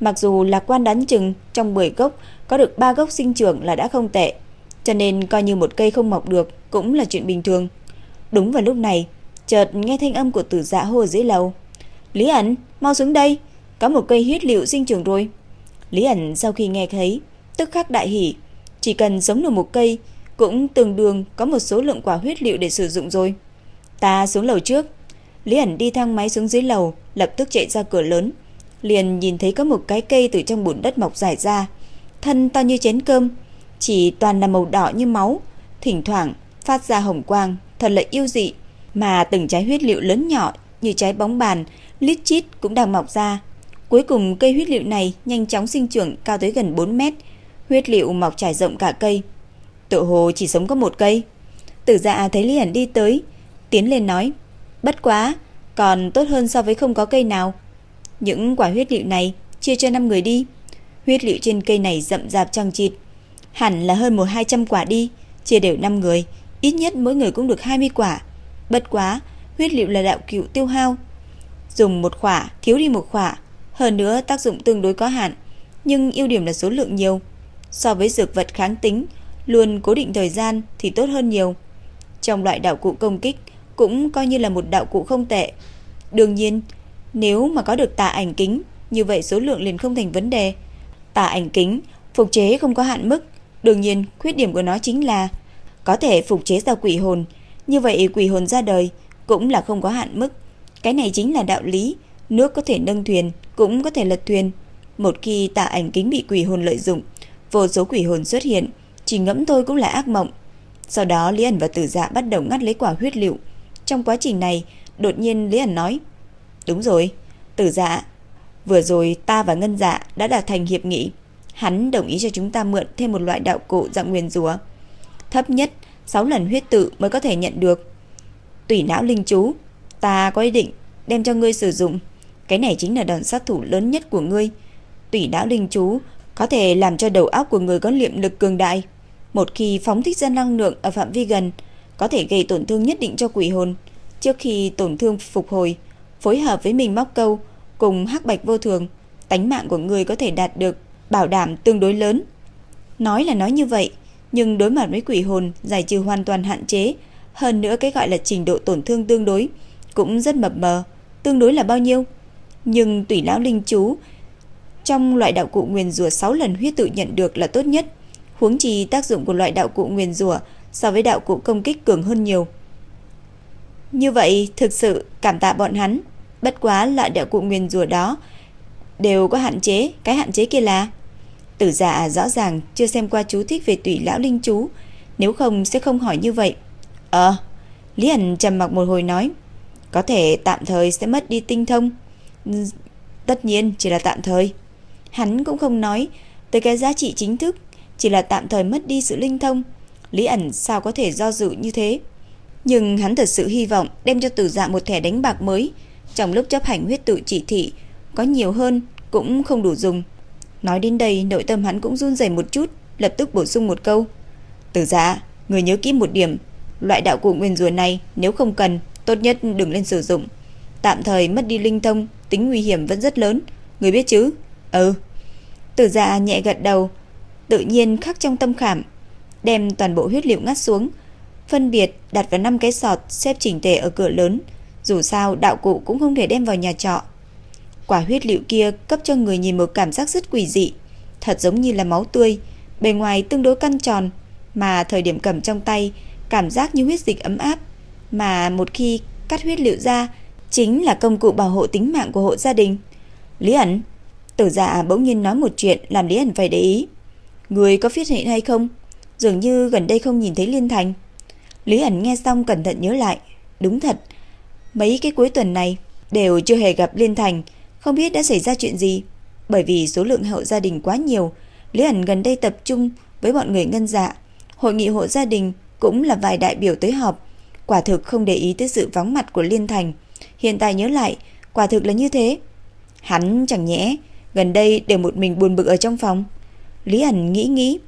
Mặc dù lạc quan đánh chừng trong 10 gốc có được 3 gốc sinh trưởng là đã không tệ, cho nên coi như một cây không mọc được cũng là chuyện bình thường. Đúng vào lúc này, chợt nghe thanh âm của Tử Dạ hô ở dưới lầu. "Lý ẩn, mau xuống đây, có một cây huyết liệu sinh trưởng rồi." Lý ẩn sau khi nghe thấy, tức khắc đại hỉ, chỉ cần giống được một cây cũng tương đương có một số lượng quả huyết liệu để sử dụng rồi. Ta xuống lầu trước. Lý ẩn đi thang máy xuống dưới lầu, lập tức chạy ra cửa lớn. Liền nhìn thấy có một cái cây từ trong bùn đất mọc dài ra. Thân to như chén cơm, chỉ toàn là màu đỏ như máu, thỉnh thoảng phát ra hồng quang, thật là yêu dị. Mà từng trái huyết liệu lớn nhỏ như trái bóng bàn, lít chít cũng đang mọc ra. Cuối cùng cây huyết liệu này nhanh chóng sinh trưởng cao tới gần 4 mét. Huyết liệu mọc trải rộng cả cây. Tự hồ chỉ sống có một cây. Tử dạ thấy Lý Hẳn đi tới, tiến lên nói. Bất quá, còn tốt hơn so với không có cây nào. Những quả huyết liệu này chia cho 5 người đi. Huyết liệu trên cây này rậm rạp trăng chịt. Hẳn là hơn một hai trăm quả đi, chia đều 5 người, ít nhất mỗi người cũng được 20 quả. Bất quá, huyết liệu là đạo cựu tiêu hao. Dùng một quả thiếu đi một quả. hơn nữa tác dụng tương đối có hạn, nhưng ưu điểm là số lượng nhiều. So với dược vật kháng tính, luôn cố định thời gian thì tốt hơn nhiều. Trong loại đạo cụ công kích cũng coi như là một đạo cụ không tệ. Đương nhiên, nếu mà có được tà ảnh kính, như vậy số lượng liền không thành vấn đề. Tà ảnh kính, phục chế không có hạn mức, đương nhiên khuyết điểm của nó chính là có thể phục chế ra quỷ hồn, như vậy quỷ hồn ra đời cũng là không có hạn mức. Cái này chính là đạo lý, nước có thể nâng thuyền, cũng có thể lật thuyền. Một khi tà ảnh kính bị quỷ hồn lợi dụng, vô số quỷ hồn xuất hiện, chỉ ngẫm thôi cũng là ác mộng. Sau đó Lý ẩn và Tử Dạ bắt đầu ngắt lấy quả huyết liệu. Trong quá trình này, đột nhiên Lý ẩn nói: "Đúng rồi, Tử Dạ, vừa rồi ta và Ngân Dạ đã đạt thành hiệp nghị, hắn đồng ý cho chúng ta mượn thêm một loại đạo cụ dạng nguyên rủa, thấp nhất 6 lần huyết tự mới có thể nhận được. Tùy não linh chú, ta có ý định đem cho ngươi sử dụng." Cái này chính là đòn sát thủ lớn nhất của ngươi. Tủy não linh chú có thể làm cho đầu óc của người có liệm lực cường đại. Một khi phóng thích ra năng lượng ở phạm vi gần, có thể gây tổn thương nhất định cho quỷ hồn. Trước khi tổn thương phục hồi, phối hợp với mình móc câu cùng hắc bạch vô thường, tánh mạng của người có thể đạt được bảo đảm tương đối lớn. Nói là nói như vậy, nhưng đối mặt với quỷ hồn giải trừ hoàn toàn hạn chế, hơn nữa cái gọi là trình độ tổn thương tương đối cũng rất mập mờ. Tương đối là bao nhiêu? Nhưng tùy lão linh chú trong loại đạo cụ nguyền rủa 6 lần huyết tự nhận được là tốt nhất. Huống chi tác dụng của loại đạo cụ nguyền rủa so với đạo cụ công kích cường hơn nhiều. Như vậy, thực sự cảm tạ bọn hắn, bất quá loại đạo cụ nguyền rủa đó đều có hạn chế, cái hạn chế kia là Tử giả rõ ràng chưa xem qua chú thích về tùy lão linh chú, nếu không sẽ không hỏi như vậy. Ờ, Lý ẩn trầm mặc một hồi nói, có thể tạm thời sẽ mất đi tinh thông, Tất nhiên chỉ là tạm thời. Hắn cũng không nói tới cái giá trị chính thức, chỉ là tạm thời mất đi sự linh thông. Lý ẩn sao có thể do dự như thế? Nhưng hắn thật sự hy vọng đem cho tử dạ một thẻ đánh bạc mới. Trong lúc chấp hành huyết tự chỉ thị, có nhiều hơn cũng không đủ dùng. Nói đến đây, nội tâm hắn cũng run rẩy một chút, lập tức bổ sung một câu. Tử dạ, người nhớ kỹ một điểm, loại đạo cụ nguyên rùa này nếu không cần, tốt nhất đừng lên sử dụng. Tạm thời mất đi linh thông tính nguy hiểm vẫn rất lớn, người biết chứ? Ừ. Tử dạ nhẹ gật đầu, tự nhiên khắc trong tâm khảm, đem toàn bộ huyết liệu ngắt xuống, phân biệt đặt vào năm cái sọt xếp chỉnh tề ở cửa lớn, dù sao đạo cụ cũng không thể đem vào nhà trọ. Quả huyết liệu kia cấp cho người nhìn một cảm giác rất quỷ dị, thật giống như là máu tươi, bề ngoài tương đối căn tròn, mà thời điểm cầm trong tay, cảm giác như huyết dịch ấm áp, mà một khi cắt huyết liệu ra chính là công cụ bảo hộ tính mạng của hộ gia đình. Lý ẩn, tử giả bỗng nhiên nói một chuyện làm Lý ẩn phải để ý. Người có phát hiện hay không? Dường như gần đây không nhìn thấy Liên Thành. Lý ẩn nghe xong cẩn thận nhớ lại. Đúng thật, mấy cái cuối tuần này đều chưa hề gặp Liên Thành, không biết đã xảy ra chuyện gì. Bởi vì số lượng hộ gia đình quá nhiều, Lý ẩn gần đây tập trung với bọn người ngân dạ. Hội nghị hộ gia đình cũng là vài đại biểu tới họp. Quả thực không để ý tới sự vắng mặt của Liên Thành, Hiện tại nhớ lại, quả thực là như thế. Hắn chẳng nhẽ, gần đây đều một mình buồn bực ở trong phòng. Lý ẩn nghĩ nghĩ,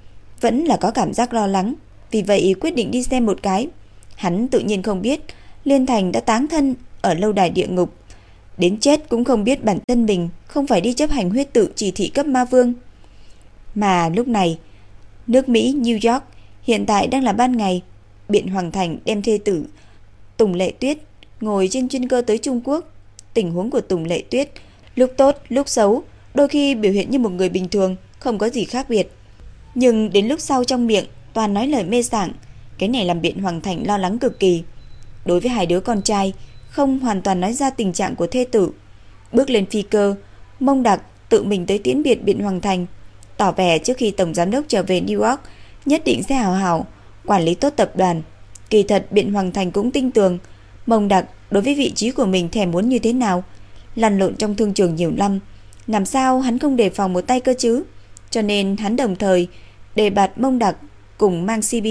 vẫn là có cảm giác lo lắng, vì vậy quyết định đi xem một cái. Hắn tự nhiên không biết, Liên Thành đã táng thân ở lâu đài địa ngục. Đến chết cũng không biết bản thân mình không phải đi chấp hành huyết tự chỉ thị cấp ma vương. Mà lúc này, nước Mỹ, New York hiện tại đang là ban ngày. Biện Hoàng Thành đem thê tử Tùng Lệ Tuyết ngồi trên chuyên cơ tới Trung Quốc. Tình huống của Tùng Lệ Tuyết lúc tốt, lúc xấu, đôi khi biểu hiện như một người bình thường, không có gì khác biệt. Nhưng đến lúc sau trong miệng toàn nói lời mê sảng, cái này làm Biện Hoàng Thành lo lắng cực kỳ. đối với hai đứa con trai, không hoàn toàn nói ra tình trạng của thê tử. Bước lên phi cơ, Mông Đặc tự mình tới tiễn biệt Biện Hoàng Thành, tỏ vẻ trước khi Tổng Giám đốc trở về New York, nhất định sẽ hào hảo, quản lý tốt tập đoàn. Kỳ thật Biện Hoàng Thành cũng tinh tường, Mông Đặc đối với vị trí của mình thèm muốn như thế nào, lăn lộn trong thương trường nhiều năm, làm sao hắn không đề phòng một tay cơ chứ? Cho nên hắn đồng thời đề bạt Mông Đặc cùng Mang CB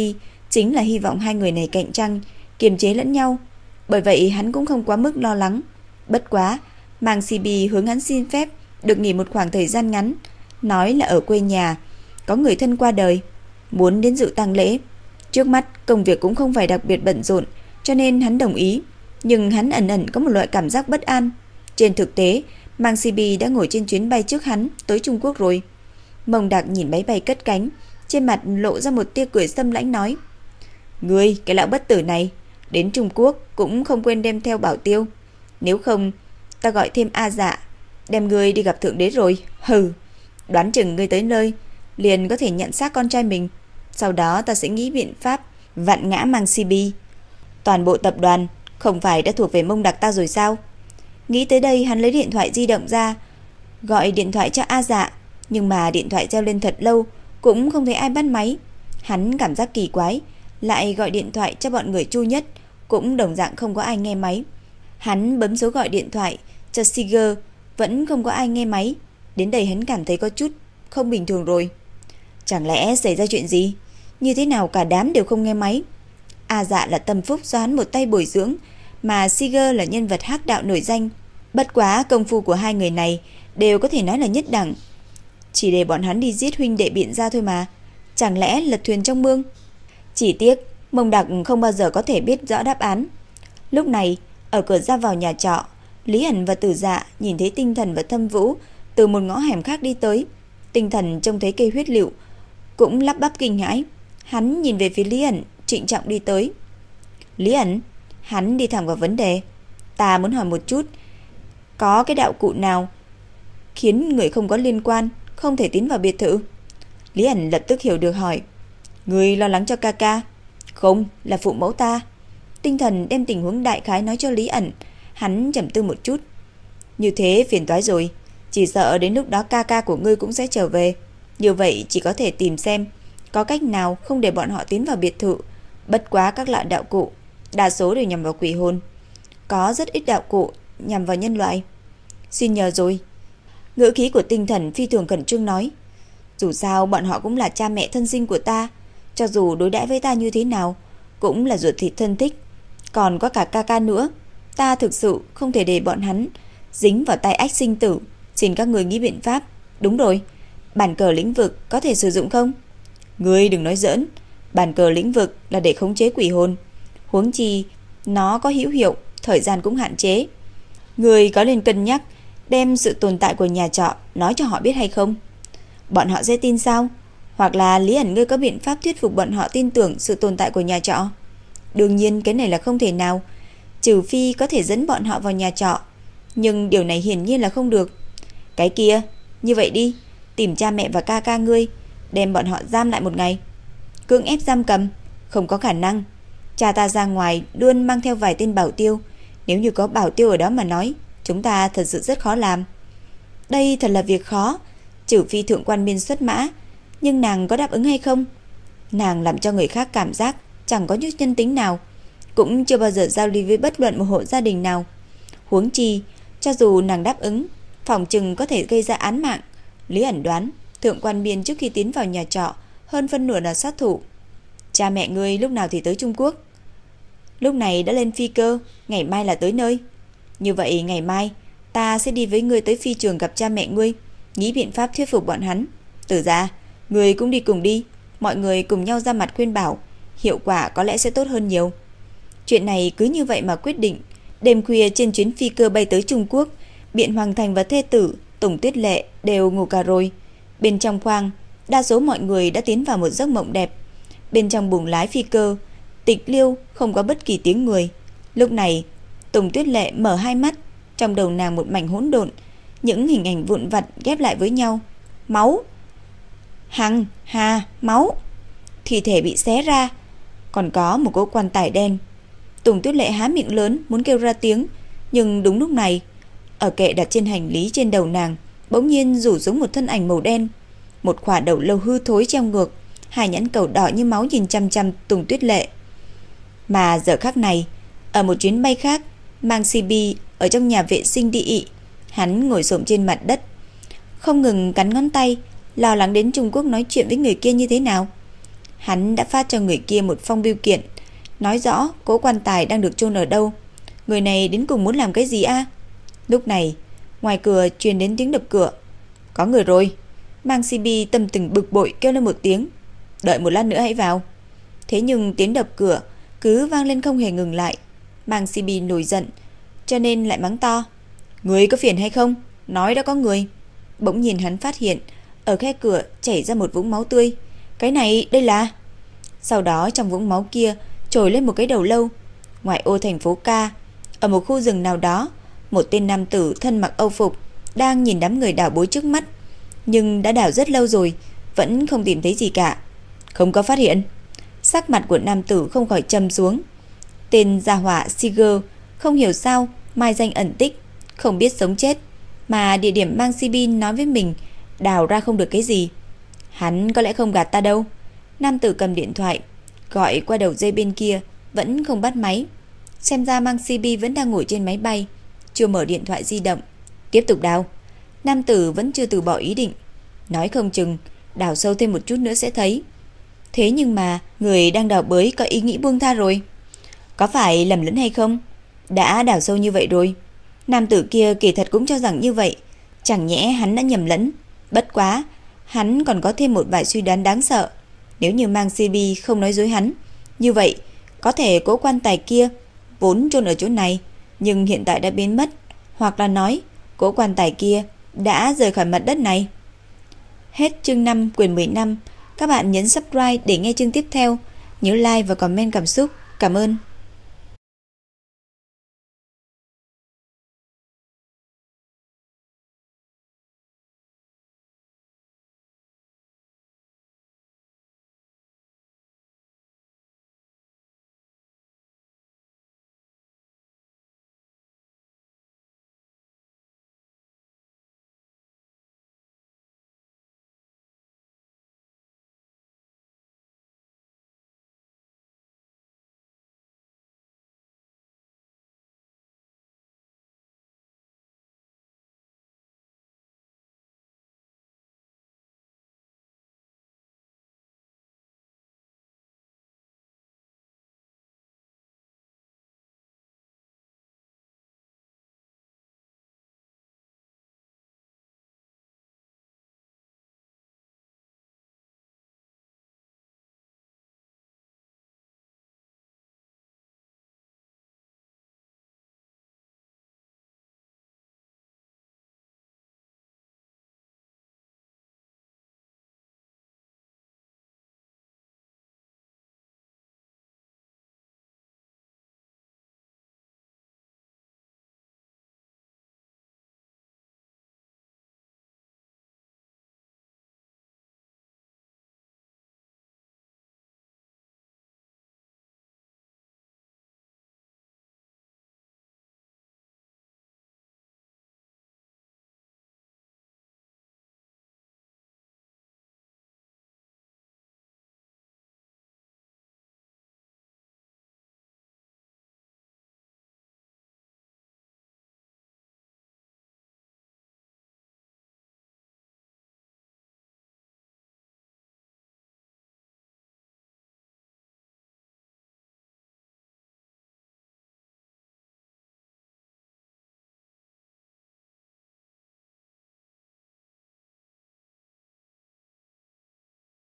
chính là hy vọng hai người này cạnh tranh, kiềm chế lẫn nhau. Bởi vậy hắn cũng không quá mức lo lắng. Bất quá, Mang CB hướng hắn xin phép được nghỉ một khoảng thời gian ngắn, nói là ở quê nhà, có người thân qua đời, muốn đến dự tang lễ. Trước mắt công việc cũng không phải đặc biệt bận rộn, cho nên hắn đồng ý, nhưng hắn ẩn ẩn có một loại cảm giác bất an. Trên thực tế, Mang CB đã ngồi trên chuyến bay trước hắn tới Trung Quốc rồi. Mông Đạc nhìn máy bay cất cánh, trên mặt lộ ra một tia cười xâm lãnh nói: "Ngươi, cái lão bất tử này, đến Trung Quốc cũng không quên đem theo bảo tiêu, nếu không ta gọi thêm A Dạ, đem ngươi đi gặp thượng đế rồi." Hừ, đoán chừng ngươi tới nơi liền có thể nhận xác con trai mình, sau đó ta sẽ nghĩ biện pháp vặn ngã Mang CB. Toàn bộ tập đoàn không phải đã thuộc về Mông Đạc ta rồi sao? Nghĩ tới đây hắn lấy điện thoại di động ra, gọi điện thoại cho A Dạ, nhưng mà điện thoại reo lên thật lâu cũng không thấy ai bắt máy. Hắn cảm giác kỳ quái, lại gọi điện thoại cho bọn người Chu Nhất, cũng đồng dạng không có ai nghe máy. Hắn bấm số gọi điện thoại cho Siger, vẫn không có ai nghe máy. Đến đây hắn cảm thấy có chút không bình thường rồi. Chẳng lẽ xảy ra chuyện gì? Như thế nào cả đám đều không nghe máy? A Dạ là tâm phúc do hắn một tay bồi dưỡng, mà Siger là nhân vật hắc đạo nổi danh. Bất quá công phu của hai người này đều có thể nói là nhất đẳng. Chỉ để bọn hắn đi giết huynh đệ biện ra thôi mà. Chẳng lẽ lật thuyền trong mương? Chỉ tiếc, Mông Đặc không bao giờ có thể biết rõ đáp án. Lúc này, ở cửa ra vào nhà trọ, Lý Ẩn và Tử Dạ nhìn thấy Tinh Thần và Thâm Vũ từ một ngõ hẻm khác đi tới. Tinh Thần trông thấy cây huyết liệu, cũng lắp bắp kinh hãi. Hắn nhìn về phía Lý Ẩn, trịnh trọng đi tới. Lý Ẩn, Hắn đi thẳng vào vấn đề. Ta muốn hỏi một chút, có cái đạo cụ nào khiến người không có liên quan không thể tiến vào biệt thự? Lý ẩn lập tức hiểu được hỏi. Người lo lắng cho ca ca? Không, là phụ mẫu ta. Tinh thần đem tình huống đại khái nói cho Lý ẩn. Hắn trầm tư một chút. Như thế phiền toái rồi. Chỉ sợ đến lúc đó ca ca của ngươi cũng sẽ trở về. Như vậy chỉ có thể tìm xem có cách nào không để bọn họ tiến vào biệt thự. Bất quá các loại đạo cụ đa số đều nhằm vào quỷ hồn. Có rất ít đạo cụ nhằm vào nhân loại. Xin nhờ rồi. Ngữ khí của tinh thần phi thường cẩn trương nói. Dù sao bọn họ cũng là cha mẹ thân sinh của ta. Cho dù đối đãi với ta như thế nào, cũng là ruột thịt thân thích. Còn có cả ca ca nữa. Ta thực sự không thể để bọn hắn dính vào tay ách sinh tử. Xin các người nghĩ biện pháp. Đúng rồi. Bản cờ lĩnh vực có thể sử dụng không? Ngươi đừng nói giỡn. Bản cờ lĩnh vực là để khống chế quỷ hồn. Huống chi, nó có hữu hiệu, thời gian cũng hạn chế. Người có nên cân nhắc đem sự tồn tại của nhà trọ nói cho họ biết hay không? Bọn họ sẽ tin sao? Hoặc là Lý ẩn ngươi có biện pháp thuyết phục bọn họ tin tưởng sự tồn tại của nhà trọ? Đương nhiên cái này là không thể nào, trừ phi có thể dẫn bọn họ vào nhà trọ. Nhưng điều này hiển nhiên là không được. Cái kia, như vậy đi, tìm cha mẹ và ca ca ngươi, đem bọn họ giam lại một ngày. Cưỡng ép giam cầm, không có khả năng. Cha ta ra ngoài luôn mang theo vài tên bảo tiêu. Nếu như có bảo tiêu ở đó mà nói, chúng ta thật sự rất khó làm. Đây thật là việc khó, trừ phi thượng quan miên xuất mã, nhưng nàng có đáp ứng hay không? Nàng làm cho người khác cảm giác chẳng có chút nhân tính nào, cũng chưa bao giờ giao lưu với bất luận một hộ gia đình nào. Huống chi, cho dù nàng đáp ứng, phòng chừng có thể gây ra án mạng. Lý ẩn đoán, thượng quan biên trước khi tiến vào nhà trọ, hơn phân nửa là sát thủ. Cha mẹ ngươi lúc nào thì tới Trung Quốc? Lúc này đã lên phi cơ, ngày mai là tới nơi. Như vậy ngày mai, ta sẽ đi với ngươi tới phi trường gặp cha mẹ ngươi, nghĩ biện pháp thuyết phục bọn hắn. Tử ra, ngươi cũng đi cùng đi, mọi người cùng nhau ra mặt khuyên bảo, hiệu quả có lẽ sẽ tốt hơn nhiều. Chuyện này cứ như vậy mà quyết định. Đêm khuya trên chuyến phi cơ bay tới Trung Quốc, Biện Hoàng Thành và Thê Tử, Tổng Tuyết Lệ đều ngủ cả rồi. Bên trong khoang, đa số mọi người đã tiến vào một giấc mộng đẹp. Bên trong buồng lái phi cơ, Tịch liêu không có bất kỳ tiếng người. Lúc này, Tùng Tuyết Lệ mở hai mắt, trong đầu nàng một mảnh hỗn độn, những hình ảnh vụn vặt ghép lại với nhau. Máu. Hằng, hà, máu. Thi thể bị xé ra, còn có một cỗ quan tài đen. Tùng Tuyết Lệ há miệng lớn muốn kêu ra tiếng, nhưng đúng lúc này, ở kệ đặt trên hành lý trên đầu nàng, bỗng nhiên rủ xuống một thân ảnh màu đen, một quả đầu lâu hư thối treo ngược, hai nhãn cầu đỏ như máu nhìn chăm chăm Tùng Tuyết Lệ. Mà giờ khắc này, ở một chuyến bay khác, mang CB ở trong nhà vệ sinh đi ị, hắn ngồi xổm trên mặt đất, không ngừng cắn ngón tay, lo lắng đến Trung Quốc nói chuyện với người kia như thế nào. Hắn đã phát cho người kia một phong biêu kiện, nói rõ cố quan tài đang được chôn ở đâu. Người này đến cùng muốn làm cái gì a? Lúc này, ngoài cửa truyền đến tiếng đập cửa. Có người rồi. Mang CB tâm tình bực bội kêu lên một tiếng. Đợi một lát nữa hãy vào. Thế nhưng tiếng đập cửa cứ vang lên không hề ngừng lại. Mang Sibi nổi giận, cho nên lại mắng to. Người có phiền hay không? Nói đã có người. Bỗng nhìn hắn phát hiện, ở khe cửa chảy ra một vũng máu tươi. Cái này đây là... Sau đó trong vũng máu kia trồi lên một cái đầu lâu. Ngoại ô thành phố Ca, ở một khu rừng nào đó, một tên nam tử thân mặc âu phục đang nhìn đám người đào bối trước mắt, nhưng đã đào rất lâu rồi, vẫn không tìm thấy gì cả. Không có phát hiện. Sắc mặt của nam tử không khỏi trầm xuống. Tên gia hỏa Siger không hiểu sao mai danh ẩn tích, không biết sống chết, mà địa điểm mang Sibin nói với mình đào ra không được cái gì. Hắn có lẽ không gạt ta đâu. Nam tử cầm điện thoại, gọi qua đầu dây bên kia, vẫn không bắt máy. Xem ra mang Sibi vẫn đang ngồi trên máy bay, chưa mở điện thoại di động. Tiếp tục đào. Nam tử vẫn chưa từ bỏ ý định. Nói không chừng, đào sâu thêm một chút nữa sẽ thấy. Thế nhưng mà, người đang đào bới có ý nghĩ buông tha rồi. Có phải lầm lẫn hay không? Đã đào sâu như vậy rồi. Nam tử kia kỳ thật cũng cho rằng như vậy. Chẳng nhẽ hắn đã nhầm lẫn. Bất quá, hắn còn có thêm một vài suy đoán đáng sợ. Nếu như mang CB không nói dối hắn, như vậy có thể cố quan tài kia vốn chôn ở chỗ này, nhưng hiện tại đã biến mất, hoặc là nói cố quan tài kia đã rời khỏi mặt đất này. Hết chương 5 quyển 15. Các bạn nhấn subscribe để nghe chương tiếp theo. Nhớ like và comment cảm xúc. Cảm ơn.